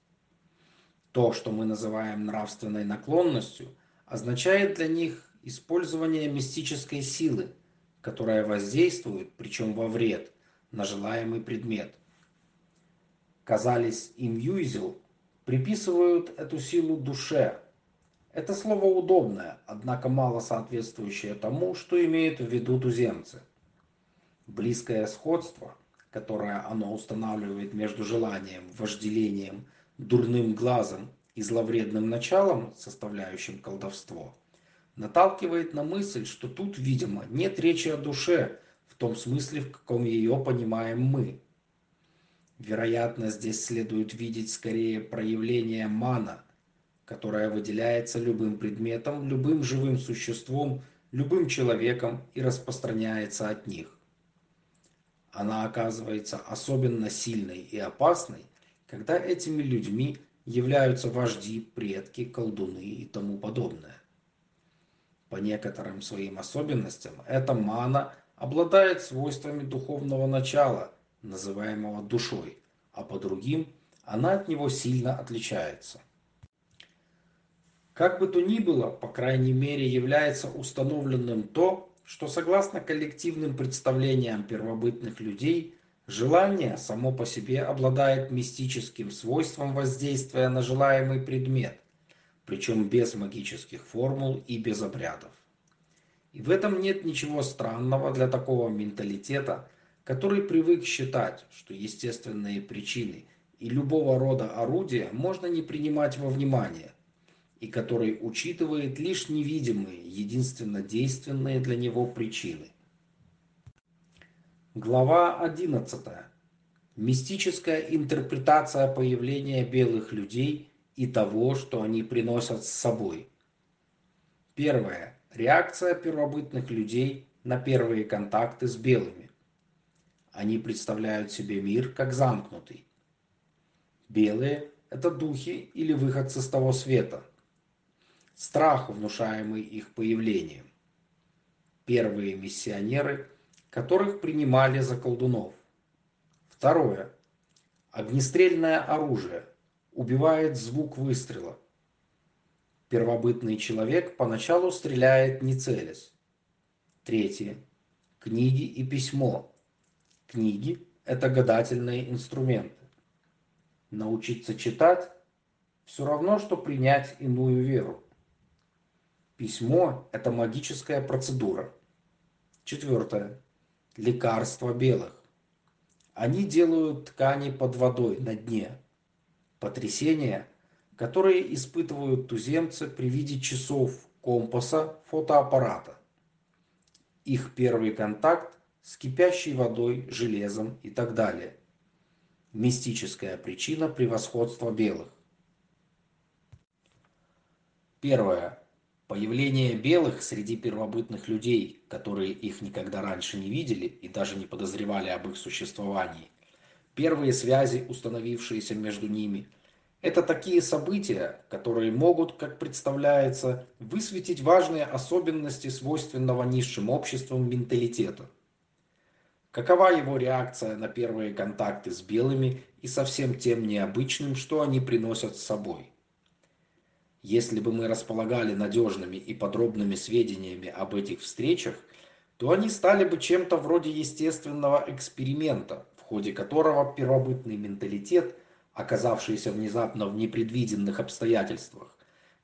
То, что мы называем нравственной наклонностью, означает для них использование мистической силы, которая воздействует, причем во вред, на желаемый предмет. Казались им Юйзел приписывают эту силу душе. Это слово удобное, однако мало соответствующее тому, что имеют в виду туземцы. Близкое сходство, которое оно устанавливает между желанием, вожделением, дурным глазом и зловредным началом, составляющим колдовство, наталкивает на мысль, что тут, видимо, нет речи о душе в том смысле, в каком ее понимаем мы. Вероятно, здесь следует видеть скорее проявление мана, которое выделяется любым предметом, любым живым существом, любым человеком и распространяется от них. Она оказывается особенно сильной и опасной, когда этими людьми являются вожди, предки, колдуны и тому подобное. По некоторым своим особенностям эта мана обладает свойствами духовного начала – называемого душой, а по другим она от него сильно отличается. Как бы то ни было, по крайней мере, является установленным то, что согласно коллективным представлениям первобытных людей, желание само по себе обладает мистическим свойством воздействия на желаемый предмет, причем без магических формул и без обрядов. И в этом нет ничего странного для такого менталитета, который привык считать, что естественные причины и любого рода орудия можно не принимать во внимание, и который учитывает лишь невидимые, единственно действенные для него причины. Глава 11. Мистическая интерпретация появления белых людей и того, что они приносят с собой. Первое. Реакция первобытных людей на первые контакты с белыми. Они представляют себе мир как замкнутый. Белые – это духи или выходцы с того света. Страх, внушаемый их появлением. Первые миссионеры, которых принимали за колдунов. Второе. Огнестрельное оружие убивает звук выстрела. Первобытный человек поначалу стреляет не целясь. Третье. Книги и письмо Книги – это гадательные инструменты. Научиться читать – все равно, что принять иную веру. Письмо – это магическая процедура. Четвертое. Лекарства белых. Они делают ткани под водой на дне. Потрясения, которые испытывают туземцы при виде часов, компаса, фотоаппарата. Их первый контакт с кипящей водой, железом и так далее. Мистическая причина превосходства белых. Первое. Появление белых среди первобытных людей, которые их никогда раньше не видели и даже не подозревали об их существовании. Первые связи, установившиеся между ними. Это такие события, которые могут, как представляется, высветить важные особенности свойственного низшим обществам менталитета. Какова его реакция на первые контакты с белыми и со всем тем необычным, что они приносят с собой? Если бы мы располагали надежными и подробными сведениями об этих встречах, то они стали бы чем-то вроде естественного эксперимента, в ходе которого первобытный менталитет, оказавшийся внезапно в непредвиденных обстоятельствах,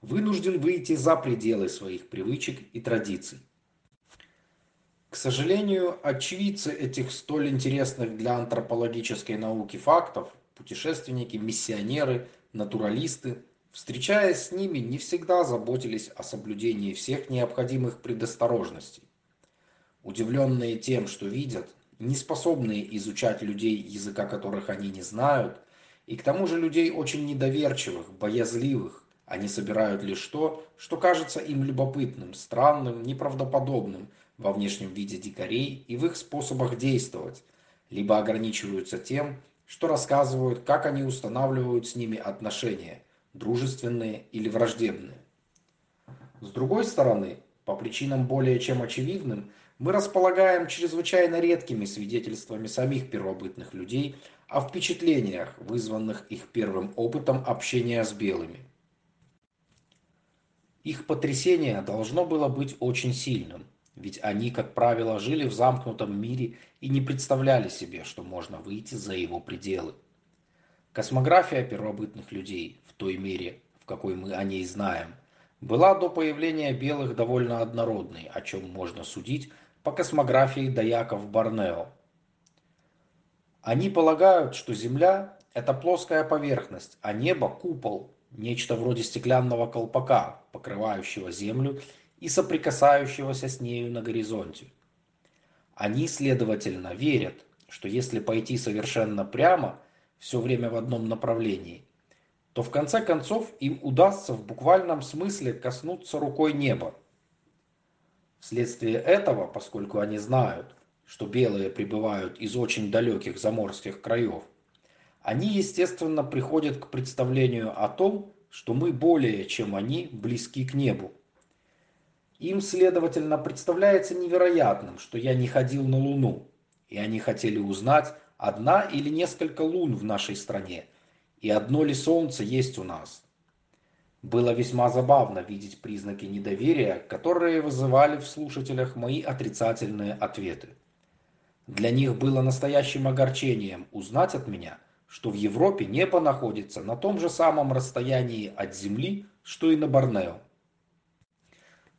вынужден выйти за пределы своих привычек и традиций. К сожалению, очевидцы этих столь интересных для антропологической науки фактов, путешественники, миссионеры, натуралисты, встречаясь с ними, не всегда заботились о соблюдении всех необходимых предосторожностей. Удивленные тем, что видят, не способные изучать людей, языка которых они не знают, и к тому же людей очень недоверчивых, боязливых, они собирают лишь то, что кажется им любопытным, странным, неправдоподобным во внешнем виде дикарей и в их способах действовать, либо ограничиваются тем, что рассказывают, как они устанавливают с ними отношения, дружественные или враждебные. С другой стороны, по причинам более чем очевидным, мы располагаем чрезвычайно редкими свидетельствами самих первобытных людей о впечатлениях, вызванных их первым опытом общения с белыми. Их потрясение должно было быть очень сильным, ведь они, как правило, жили в замкнутом мире и не представляли себе, что можно выйти за его пределы. Космография первобытных людей, той мере, в какой мы о ней знаем, была до появления белых довольно однородной, о чем можно судить по космографии даяков Борнео. Они полагают, что Земля – это плоская поверхность, а небо – купол, нечто вроде стеклянного колпака, покрывающего Землю и соприкасающегося с нею на горизонте. Они, следовательно, верят, что если пойти совершенно прямо, все время в одном направлении, то в конце концов им удастся в буквальном смысле коснуться рукой неба. Вследствие этого, поскольку они знают, что белые прибывают из очень далеких заморских краев, они, естественно, приходят к представлению о том, что мы более, чем они, близки к небу. Им, следовательно, представляется невероятным, что я не ходил на Луну, и они хотели узнать, одна или несколько лун в нашей стране, и одно ли солнце есть у нас. Было весьма забавно видеть признаки недоверия, которые вызывали в слушателях мои отрицательные ответы. Для них было настоящим огорчением узнать от меня – что в Европе небо находится на том же самом расстоянии от Земли, что и на Борнео.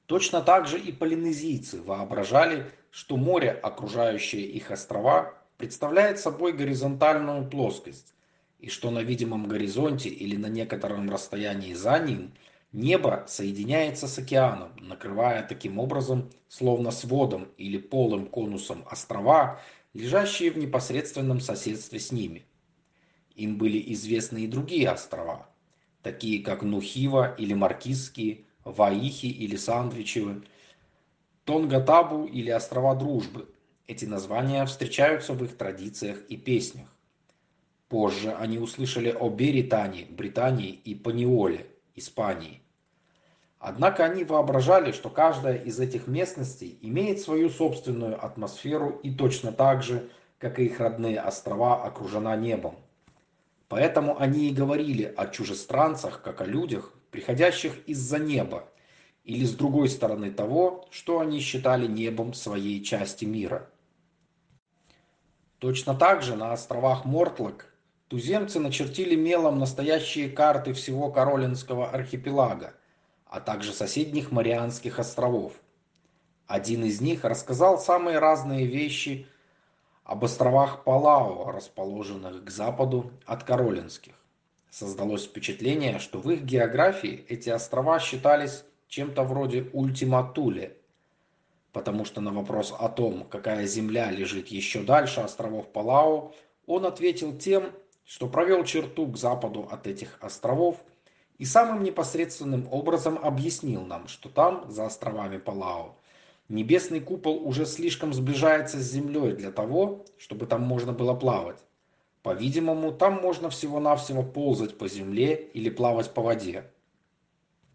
Точно так же и полинезийцы воображали, что море, окружающее их острова, представляет собой горизонтальную плоскость, и что на видимом горизонте или на некотором расстоянии за ним небо соединяется с океаном, накрывая таким образом, словно сводом или полым конусом острова, лежащие в непосредственном соседстве с ними. Им были известны и другие острова, такие как Нухива или Маркизские, Ваихи или Сандвичевы, Тонгатабу или острова Дружбы. Эти названия встречаются в их традициях и песнях. Позже они услышали о Беритане, Британии и Паниоле, Испании. Однако они воображали, что каждая из этих местностей имеет свою собственную атмосферу и точно так же, как и их родные острова, окружена небом. Поэтому они и говорили о чужестранцах, как о людях, приходящих из-за неба, или с другой стороны того, что они считали небом своей части мира. Точно так же на островах Мортлок туземцы начертили мелом настоящие карты всего Каролинского архипелага, а также соседних Марианских островов. Один из них рассказал самые разные вещи об островах Палау, расположенных к западу от Каролинских. Создалось впечатление, что в их географии эти острова считались чем-то вроде Ультиматуле, потому что на вопрос о том, какая земля лежит еще дальше островов Палау, он ответил тем, что провел черту к западу от этих островов и самым непосредственным образом объяснил нам, что там, за островами Палау, Небесный купол уже слишком сближается с землей для того, чтобы там можно было плавать. По-видимому, там можно всего-навсего ползать по земле или плавать по воде.